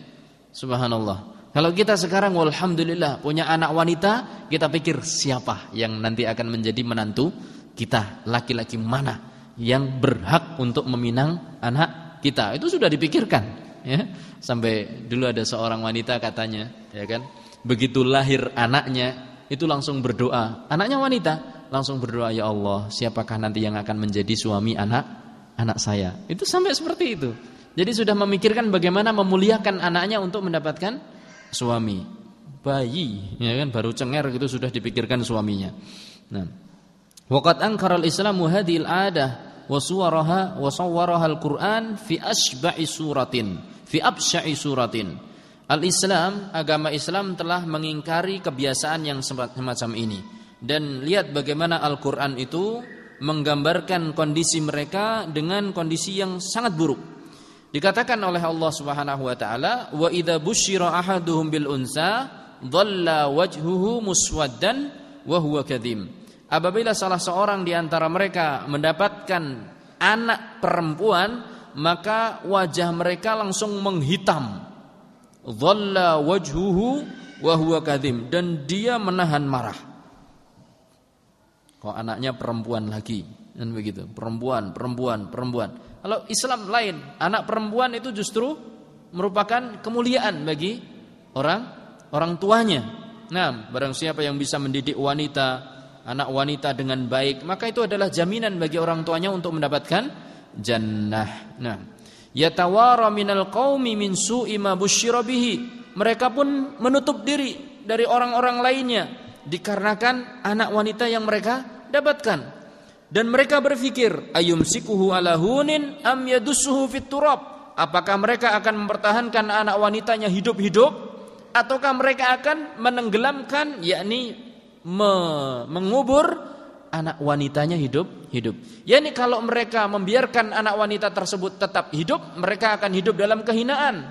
Subhanallah. Kalau kita sekarang alhamdulillah punya anak wanita, kita pikir siapa yang nanti akan menjadi menantu kita, laki-laki mana yang berhak untuk meminang anak kita. Itu sudah dipikirkan, ya. Sampai dulu ada seorang wanita katanya, ya kan? Begitu lahir anaknya, itu langsung berdoa. Anaknya wanita, langsung berdoa, "Ya Allah, siapakah nanti yang akan menjadi suami anak anak saya?" Itu sampai seperti itu. Jadi sudah memikirkan bagaimana memuliakan anaknya untuk mendapatkan suami. Bayi, ya kan baru cenger gitu sudah dipikirkan suaminya. Nah, Waqat angkara al-Islamu hadhil adah wa suwaraha wa sawwaraha al-Qur'an fi asba'i suratin, fi absya'i suratin. Al-Islam, agama Islam telah mengingkari kebiasaan yang semacam ini. Dan lihat bagaimana Al-Qur'an itu menggambarkan kondisi mereka dengan kondisi yang sangat buruk. Dikatakan oleh Allah Subhanahu wa taala, "Wa idza busyira ahaduhum bil unsa, dhalla wajhuhu muswaddan wa huwa kadhim." apabila salah seorang di antara mereka mendapatkan anak perempuan maka wajah mereka langsung menghitam. Dhalla wajhuhu wa huwa kadhim. Dan dia menahan marah. Kok anaknya perempuan lagi? Dan begitu. Perempuan perempuan perempuan kalau Islam lain anak perempuan itu justru merupakan kemuliaan bagi orang orang tuanya nah barang siapa yang bisa mendidik wanita anak wanita dengan baik, maka itu adalah jaminan bagi orang tuanya untuk mendapatkan jannah. Nah, yatawara minal qaumi min su'i ma bihi. Mereka pun menutup diri dari orang-orang lainnya dikarenakan anak wanita yang mereka dapatkan. Dan mereka berpikir, ayumsikuhu ala hunin am yadussuhu fit turab. Apakah mereka akan mempertahankan anak wanitanya hidup-hidup ataukah mereka akan menenggelamkan yakni me mengubur anak wanitanya hidup hidup. Yani kalau mereka membiarkan anak wanita tersebut tetap hidup, mereka akan hidup dalam kehinaan.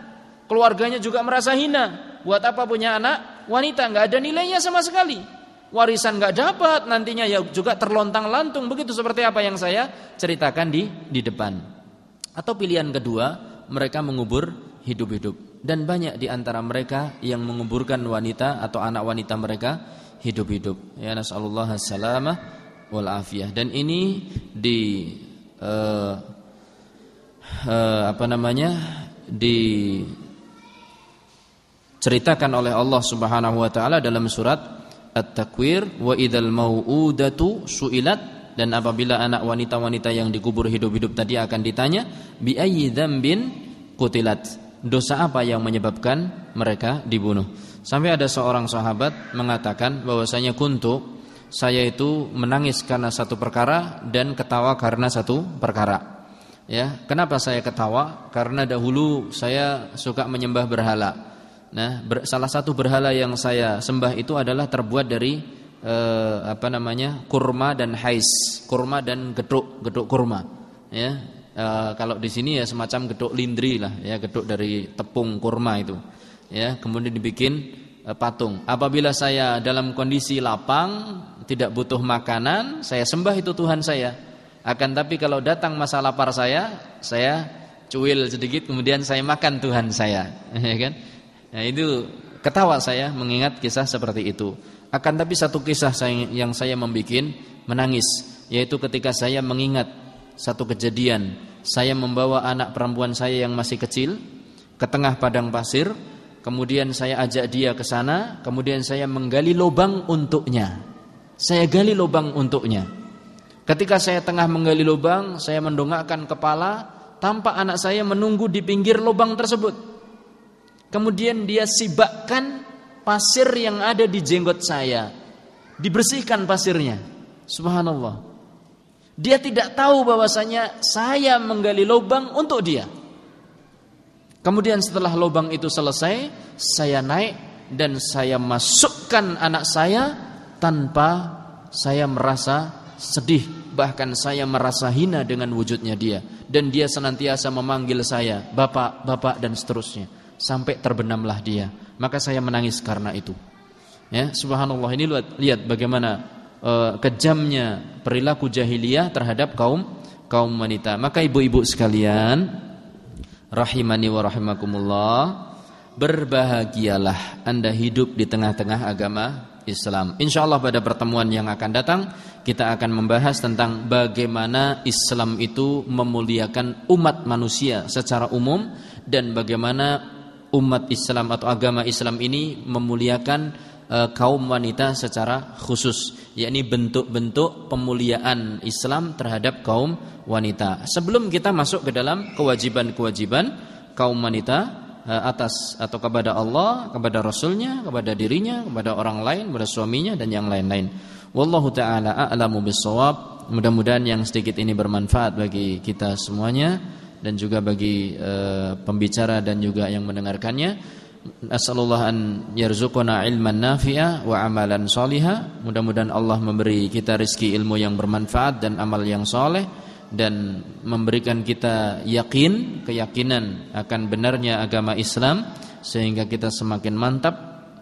Keluarganya juga merasa hina. Buat apa punya anak wanita nggak ada nilainya sama sekali. Warisan nggak dapat nantinya ya juga terlontang-lantung begitu seperti apa yang saya ceritakan di di depan. Atau pilihan kedua, mereka mengubur hidup-hidup dan banyak di antara mereka yang menguburkan wanita atau anak wanita mereka hidup-hidup. Ya nasallallahu salamah wal afiyah. Dan ini di uh, uh, apa namanya? di ceritakan oleh Allah Subhanahu wa taala dalam surat At-Takwir wa idzal mau'udatu su'ilat dan apabila anak wanita-wanita yang dikubur hidup-hidup tadi akan ditanya bi ayyi dzambin qutilat dosa apa yang menyebabkan mereka dibunuh Sampai ada seorang sahabat mengatakan bahwasanya kuntu saya itu menangis karena satu perkara dan ketawa karena satu perkara. Ya, kenapa saya ketawa? Karena dahulu saya suka menyembah berhala. Nah, ber, salah satu berhala yang saya sembah itu adalah terbuat dari eh, apa namanya? kurma dan hais, kurma dan geduk, geduk kurma. Ya, eh, kalau di sini ya semacam geduk lindri lah, ya geduk dari tepung kurma itu ya kemudian dibikin e, patung. Apabila saya dalam kondisi lapang, tidak butuh makanan, saya sembah itu Tuhan saya. Akan tapi kalau datang masa lapar saya, saya cuil sedikit kemudian saya makan Tuhan saya, ya kan? Nah, itu Ketawa saya mengingat kisah seperti itu. Akan tapi satu kisah yang saya membuat menangis, yaitu ketika saya mengingat satu kejadian. Saya membawa anak perempuan saya yang masih kecil ke tengah padang pasir, kemudian saya ajak dia ke sana, kemudian saya menggali lubang untuknya. Saya gali lubang untuknya. Ketika saya tengah menggali lubang, saya mendongakkan kepala, tampak anak saya menunggu di pinggir lubang tersebut. Kemudian dia sibakkan pasir yang ada di jenggot saya. Dibersihkan pasirnya. Subhanallah. Dia tidak tahu bahwasanya saya menggali lubang untuk dia. Kemudian setelah lubang itu selesai, saya naik dan saya masukkan anak saya tanpa saya merasa sedih, bahkan saya merasa hina dengan wujudnya dia dan dia senantiasa memanggil saya bapak, bapak dan seterusnya sampai terbenamlah dia. Maka saya menangis karena itu. Ya, subhanallah ini lihat, bagaimana uh, kejamnya perilaku jahiliyah terhadap kaum kaum wanita. Maka ibu-ibu sekalian, rahimani wa rahimakumullah, berbahagialah Anda hidup di tengah-tengah agama Islam. Insya Allah pada pertemuan yang akan datang kita akan membahas tentang bagaimana Islam itu memuliakan umat manusia secara umum dan bagaimana umat Islam atau agama Islam ini memuliakan uh, kaum wanita secara khusus yakni bentuk-bentuk pemuliaan Islam terhadap kaum wanita. Sebelum kita masuk ke dalam kewajiban-kewajiban kaum wanita uh, atas atau kepada Allah, kepada Rasulnya, kepada dirinya, kepada orang lain, kepada suaminya dan yang lain-lain. Wallahu taala a'lamu bissawab. Mudah-mudahan yang sedikit ini bermanfaat bagi kita semuanya dan juga bagi uh, pembicara dan juga yang mendengarkannya. Nasallallahu an yarzuqana ilman nafi'a wa amalan soliha. Mudah-mudahan Allah memberi kita rezeki ilmu yang bermanfaat dan amal yang soleh dan memberikan kita yakin, keyakinan akan benarnya agama Islam sehingga kita semakin mantap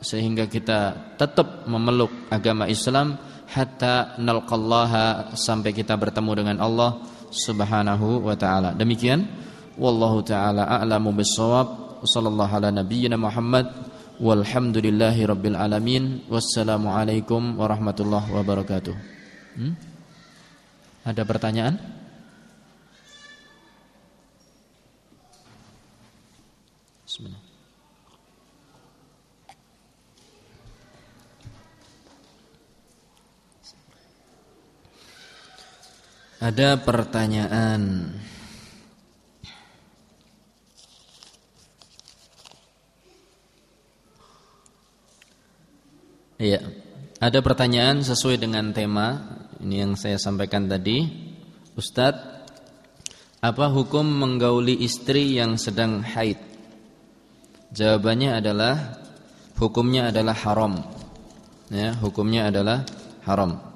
sehingga kita tetap memeluk agama Islam hatta nalqallaha sampai kita bertemu dengan Allah Subhanahu wa taala. Demikian wallahu taala a'lamu bissawab. Sallallahu ala nabiyyina Muhammad walhamdulillahi rabbil alamin. Wassalamualaikum warahmatullahi wabarakatuh. Hmm? Ada pertanyaan? Bismillah. Ada pertanyaan Iya, ada pertanyaan sesuai dengan tema ini yang saya sampaikan tadi. Ustadz, apa hukum menggauli istri yang sedang haid? Jawabannya adalah hukumnya adalah haram. Ya, hukumnya adalah haram.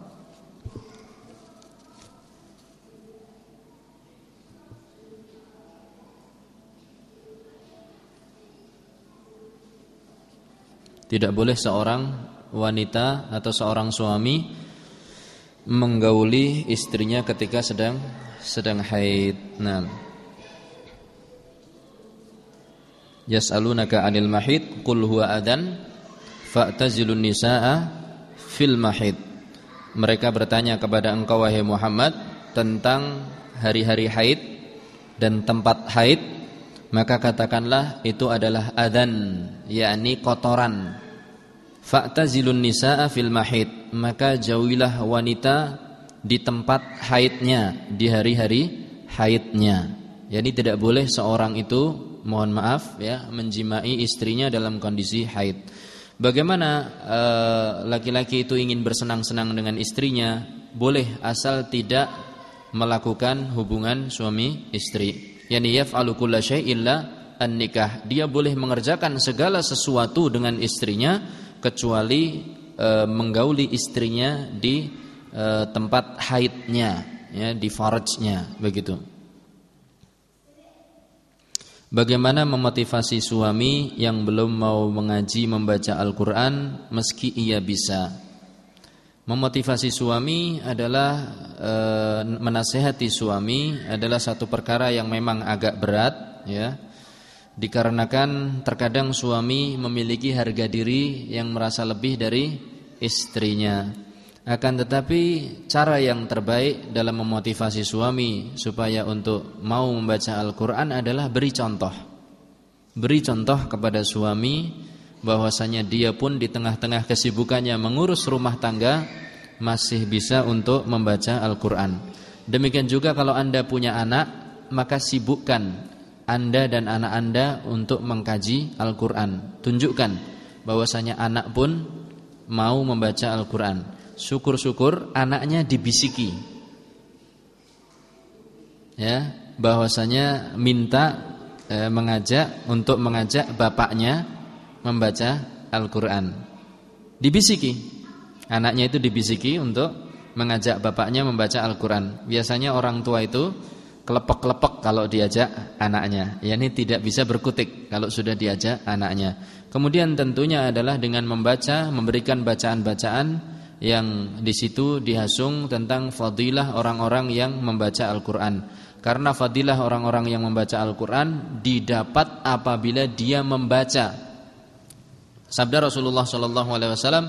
Tidak boleh seorang wanita atau seorang suami menggauli istrinya ketika sedang sedang haid. Nah. Yas'alunaka 'anil mahid qul huwa adan fa'tazilun nisaa fil mahid. Mereka bertanya kepada engkau wahai Muhammad tentang hari-hari haid dan tempat haid maka katakanlah itu adalah adan yakni kotoran. Fa'tazilun nisaa fil mahid. Maka jauhilah wanita di tempat haidnya di hari-hari haidnya. Yakni tidak boleh seorang itu mohon maaf ya menjimai istrinya dalam kondisi haid. Bagaimana eh, laki-laki uh, itu ingin bersenang-senang dengan istrinya? Boleh asal tidak melakukan hubungan suami istri. Yani yaf'alu kulla illa an-nikah. Dia boleh mengerjakan segala sesuatu dengan istrinya kecuali e, menggauli istrinya di e, tempat haidnya, ya, di farajnya, begitu. Bagaimana memotivasi suami yang belum mau mengaji membaca Al-Quran meski ia bisa? Memotivasi suami adalah e, menasehati suami adalah satu perkara yang memang agak berat ya. Dikarenakan terkadang suami memiliki harga diri yang merasa lebih dari istrinya. Akan tetapi cara yang terbaik dalam memotivasi suami supaya untuk mau membaca Al-Qur'an adalah beri contoh. Beri contoh kepada suami bahwasanya dia pun di tengah-tengah kesibukannya mengurus rumah tangga masih bisa untuk membaca Al-Qur'an. Demikian juga kalau Anda punya anak, maka sibukkan anda dan anak Anda untuk mengkaji Al-Qur'an. Tunjukkan bahwasanya anak pun mau membaca Al-Qur'an. Syukur-syukur anaknya dibisiki. Ya, bahwasanya minta eh, mengajak untuk mengajak bapaknya membaca Al-Qur'an. Dibisiki. Anaknya itu dibisiki untuk mengajak bapaknya membaca Al-Qur'an. Biasanya orang tua itu kelepek-kelepek kalau diajak anaknya. Ya ini tidak bisa berkutik kalau sudah diajak anaknya. Kemudian tentunya adalah dengan membaca, memberikan bacaan-bacaan yang di situ dihasung tentang fadilah orang-orang yang membaca Al-Qur'an. Karena fadilah orang-orang yang membaca Al-Qur'an didapat apabila dia membaca. Sabda Rasulullah sallallahu alaihi wasallam,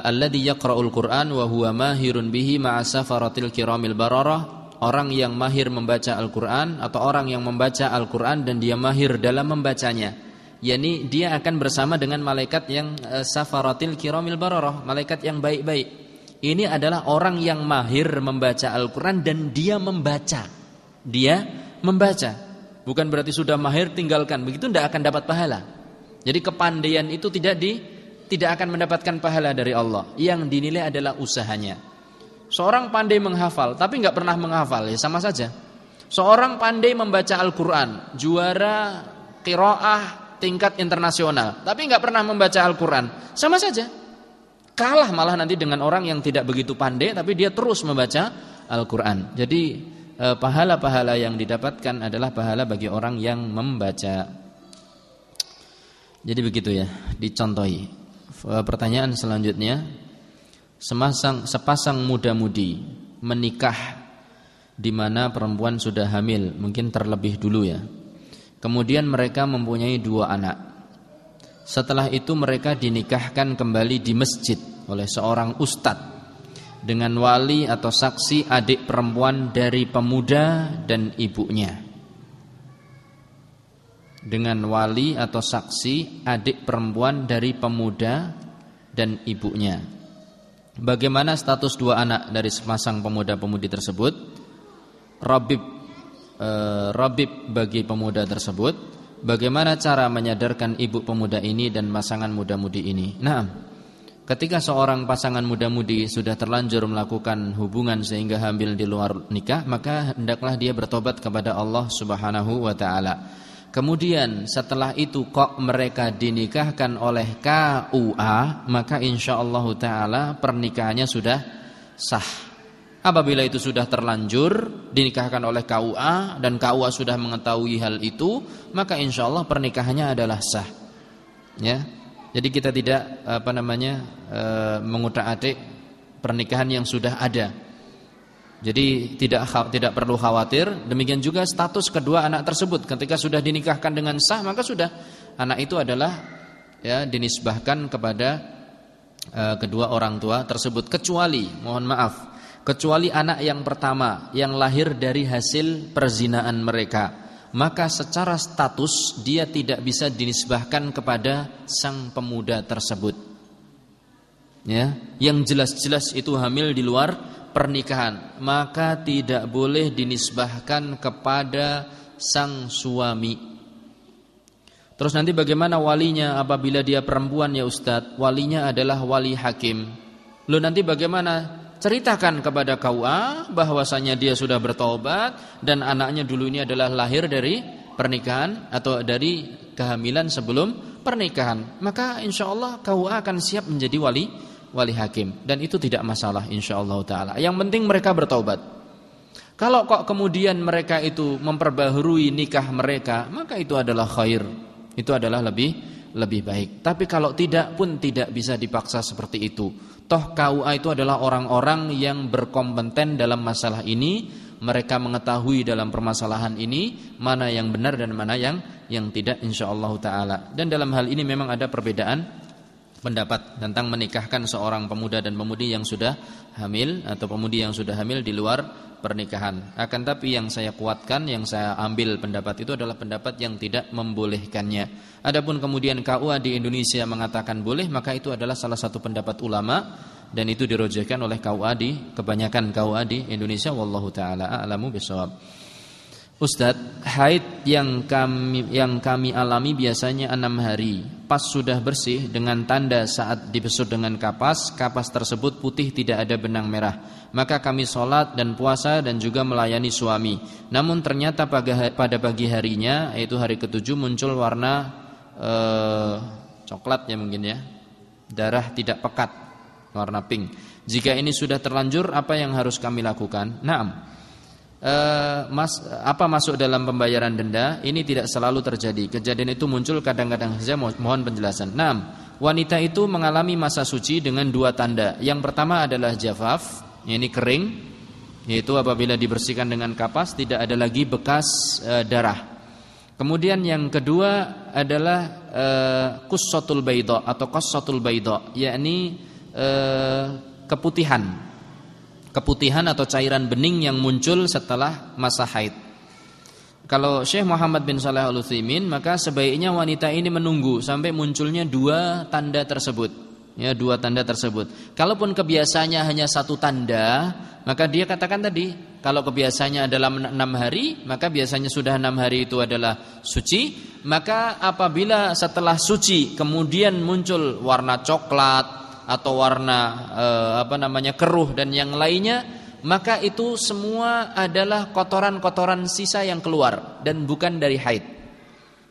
"Alladzi yaqra'ul Qur'an wa huwa mahirun bihi ma'a safaratil kiramil bararah." Orang yang mahir membaca Al-Quran atau orang yang membaca Al-Quran dan dia mahir dalam membacanya. Yakni dia akan bersama dengan malaikat yang uh, safaratil kiramil bararah malaikat yang baik-baik. Ini adalah orang yang mahir membaca Al-Quran dan dia membaca. Dia membaca. Bukan berarti sudah mahir tinggalkan. Begitu tidak akan dapat pahala. Jadi kepandaian itu tidak di tidak akan mendapatkan pahala dari Allah. Yang dinilai adalah usahanya Seorang pandai menghafal tapi nggak pernah menghafal ya sama saja. Seorang pandai membaca Al-Qur'an, juara qiraah tingkat internasional, tapi nggak pernah membaca Al-Qur'an, sama saja. Kalah malah nanti dengan orang yang tidak begitu pandai tapi dia terus membaca Al-Qur'an. Jadi eh, pahala-pahala yang didapatkan adalah pahala bagi orang yang membaca. Jadi begitu ya, dicontohi. Eh, pertanyaan selanjutnya, semasang sepasang muda-mudi menikah di mana perempuan sudah hamil, mungkin terlebih dulu ya. Kemudian mereka mempunyai dua anak. Setelah itu mereka dinikahkan kembali di masjid oleh seorang ustadz dengan wali atau saksi adik perempuan dari pemuda dan ibunya. Dengan wali atau saksi adik perempuan dari pemuda dan ibunya. Bagaimana status dua anak dari sepasang pemuda-pemudi tersebut? Rabib e, Rabib bagi pemuda tersebut. Bagaimana cara menyadarkan ibu pemuda ini dan pasangan muda-mudi ini? Nah, ketika seorang pasangan muda-mudi sudah terlanjur melakukan hubungan sehingga hamil di luar nikah, maka hendaklah dia bertobat kepada Allah Subhanahu wa taala. Kemudian setelah itu kok mereka dinikahkan oleh KUA Maka insya Allah Ta'ala pernikahannya sudah sah. Apabila itu sudah terlanjur Dinikahkan oleh KUA Dan KUA sudah mengetahui hal itu Maka insya Allah pernikahannya adalah sah. Ya, Jadi kita tidak apa namanya e, mengutak-atik pernikahan yang sudah ada jadi tidak tidak perlu khawatir. Demikian juga status kedua anak tersebut. Ketika sudah dinikahkan dengan sah maka sudah. Anak itu adalah ya dinisbahkan kepada uh, kedua orang tua tersebut. Kecuali mohon maaf kecuali anak yang pertama yang lahir dari hasil perzinaan mereka maka secara status dia tidak bisa dinisbahkan kepada sang pemuda tersebut. Ya yang jelas-jelas itu hamil di luar pernikahan maka tidak boleh dinisbahkan kepada sang suami. Terus nanti bagaimana walinya apabila dia perempuan ya Ustadz? Walinya adalah wali hakim. Lalu nanti bagaimana? Ceritakan kepada KUA bahwasanya dia sudah bertobat Dan anaknya dulu ini adalah lahir dari pernikahan Atau dari kehamilan sebelum pernikahan. Maka insya Allah KUA akan siap menjadi wali wali hakim dan itu tidak masalah insyaallah taala. Yang penting mereka bertaubat. Kalau kok kemudian mereka itu memperbaharui nikah mereka, maka itu adalah khair. Itu adalah lebih lebih baik. Tapi kalau tidak pun tidak bisa dipaksa seperti itu. Toh KUA itu adalah orang-orang yang berkompeten dalam masalah ini, mereka mengetahui dalam permasalahan ini mana yang benar dan mana yang yang tidak insyaallah taala. Dan dalam hal ini memang ada perbedaan pendapat tentang menikahkan seorang pemuda dan pemudi yang sudah hamil atau pemudi yang sudah hamil di luar pernikahan. Akan tapi yang saya kuatkan, yang saya ambil pendapat itu adalah pendapat yang tidak membolehkannya. Adapun kemudian KUA di Indonesia mengatakan boleh, maka itu adalah salah satu pendapat ulama dan itu dirojekan oleh KUA di kebanyakan KUA di Indonesia wallahu taala a'lamu bisawab. Ustadz, haid yang kami yang kami alami biasanya enam hari. Pas sudah bersih dengan tanda saat dibesut dengan kapas, kapas tersebut putih tidak ada benang merah. Maka kami sholat dan puasa dan juga melayani suami. Namun ternyata pada pagi harinya, yaitu hari ketujuh muncul warna eh, coklat ya mungkin ya, darah tidak pekat, warna pink. Jika ini sudah terlanjur, apa yang harus kami lakukan? Naam. Eh, mas, apa masuk dalam pembayaran denda ini tidak selalu terjadi. Kejadian itu muncul kadang-kadang saja mohon penjelasan. 6. Wanita itu mengalami masa suci dengan dua tanda. Yang pertama adalah jafaf, ini kering, yaitu apabila dibersihkan dengan kapas tidak ada lagi bekas e, darah. Kemudian yang kedua adalah e, kussatul baydha atau qassatul baydha, yakni e, keputihan keputihan atau cairan bening yang muncul setelah masa haid. Kalau Syekh Muhammad bin Saleh Al Utsaimin maka sebaiknya wanita ini menunggu sampai munculnya dua tanda tersebut. Ya, dua tanda tersebut. Kalaupun kebiasaannya hanya satu tanda, maka dia katakan tadi, kalau kebiasaannya adalah enam hari, maka biasanya sudah enam hari itu adalah suci. Maka apabila setelah suci kemudian muncul warna coklat, atau warna e, apa namanya keruh dan yang lainnya maka itu semua adalah kotoran-kotoran sisa yang keluar dan bukan dari haid.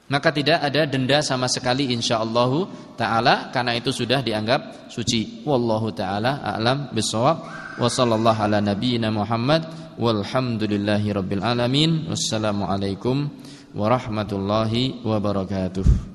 Maka tidak ada denda sama sekali insyaallah taala karena itu sudah dianggap suci. Wallahu taala a'lam bisawab wa sallallahu ala nabiyyina Muhammad. Walhamdulillahi rabbil alamin. Wassalamu alaikum warahmatullahi wabarakatuh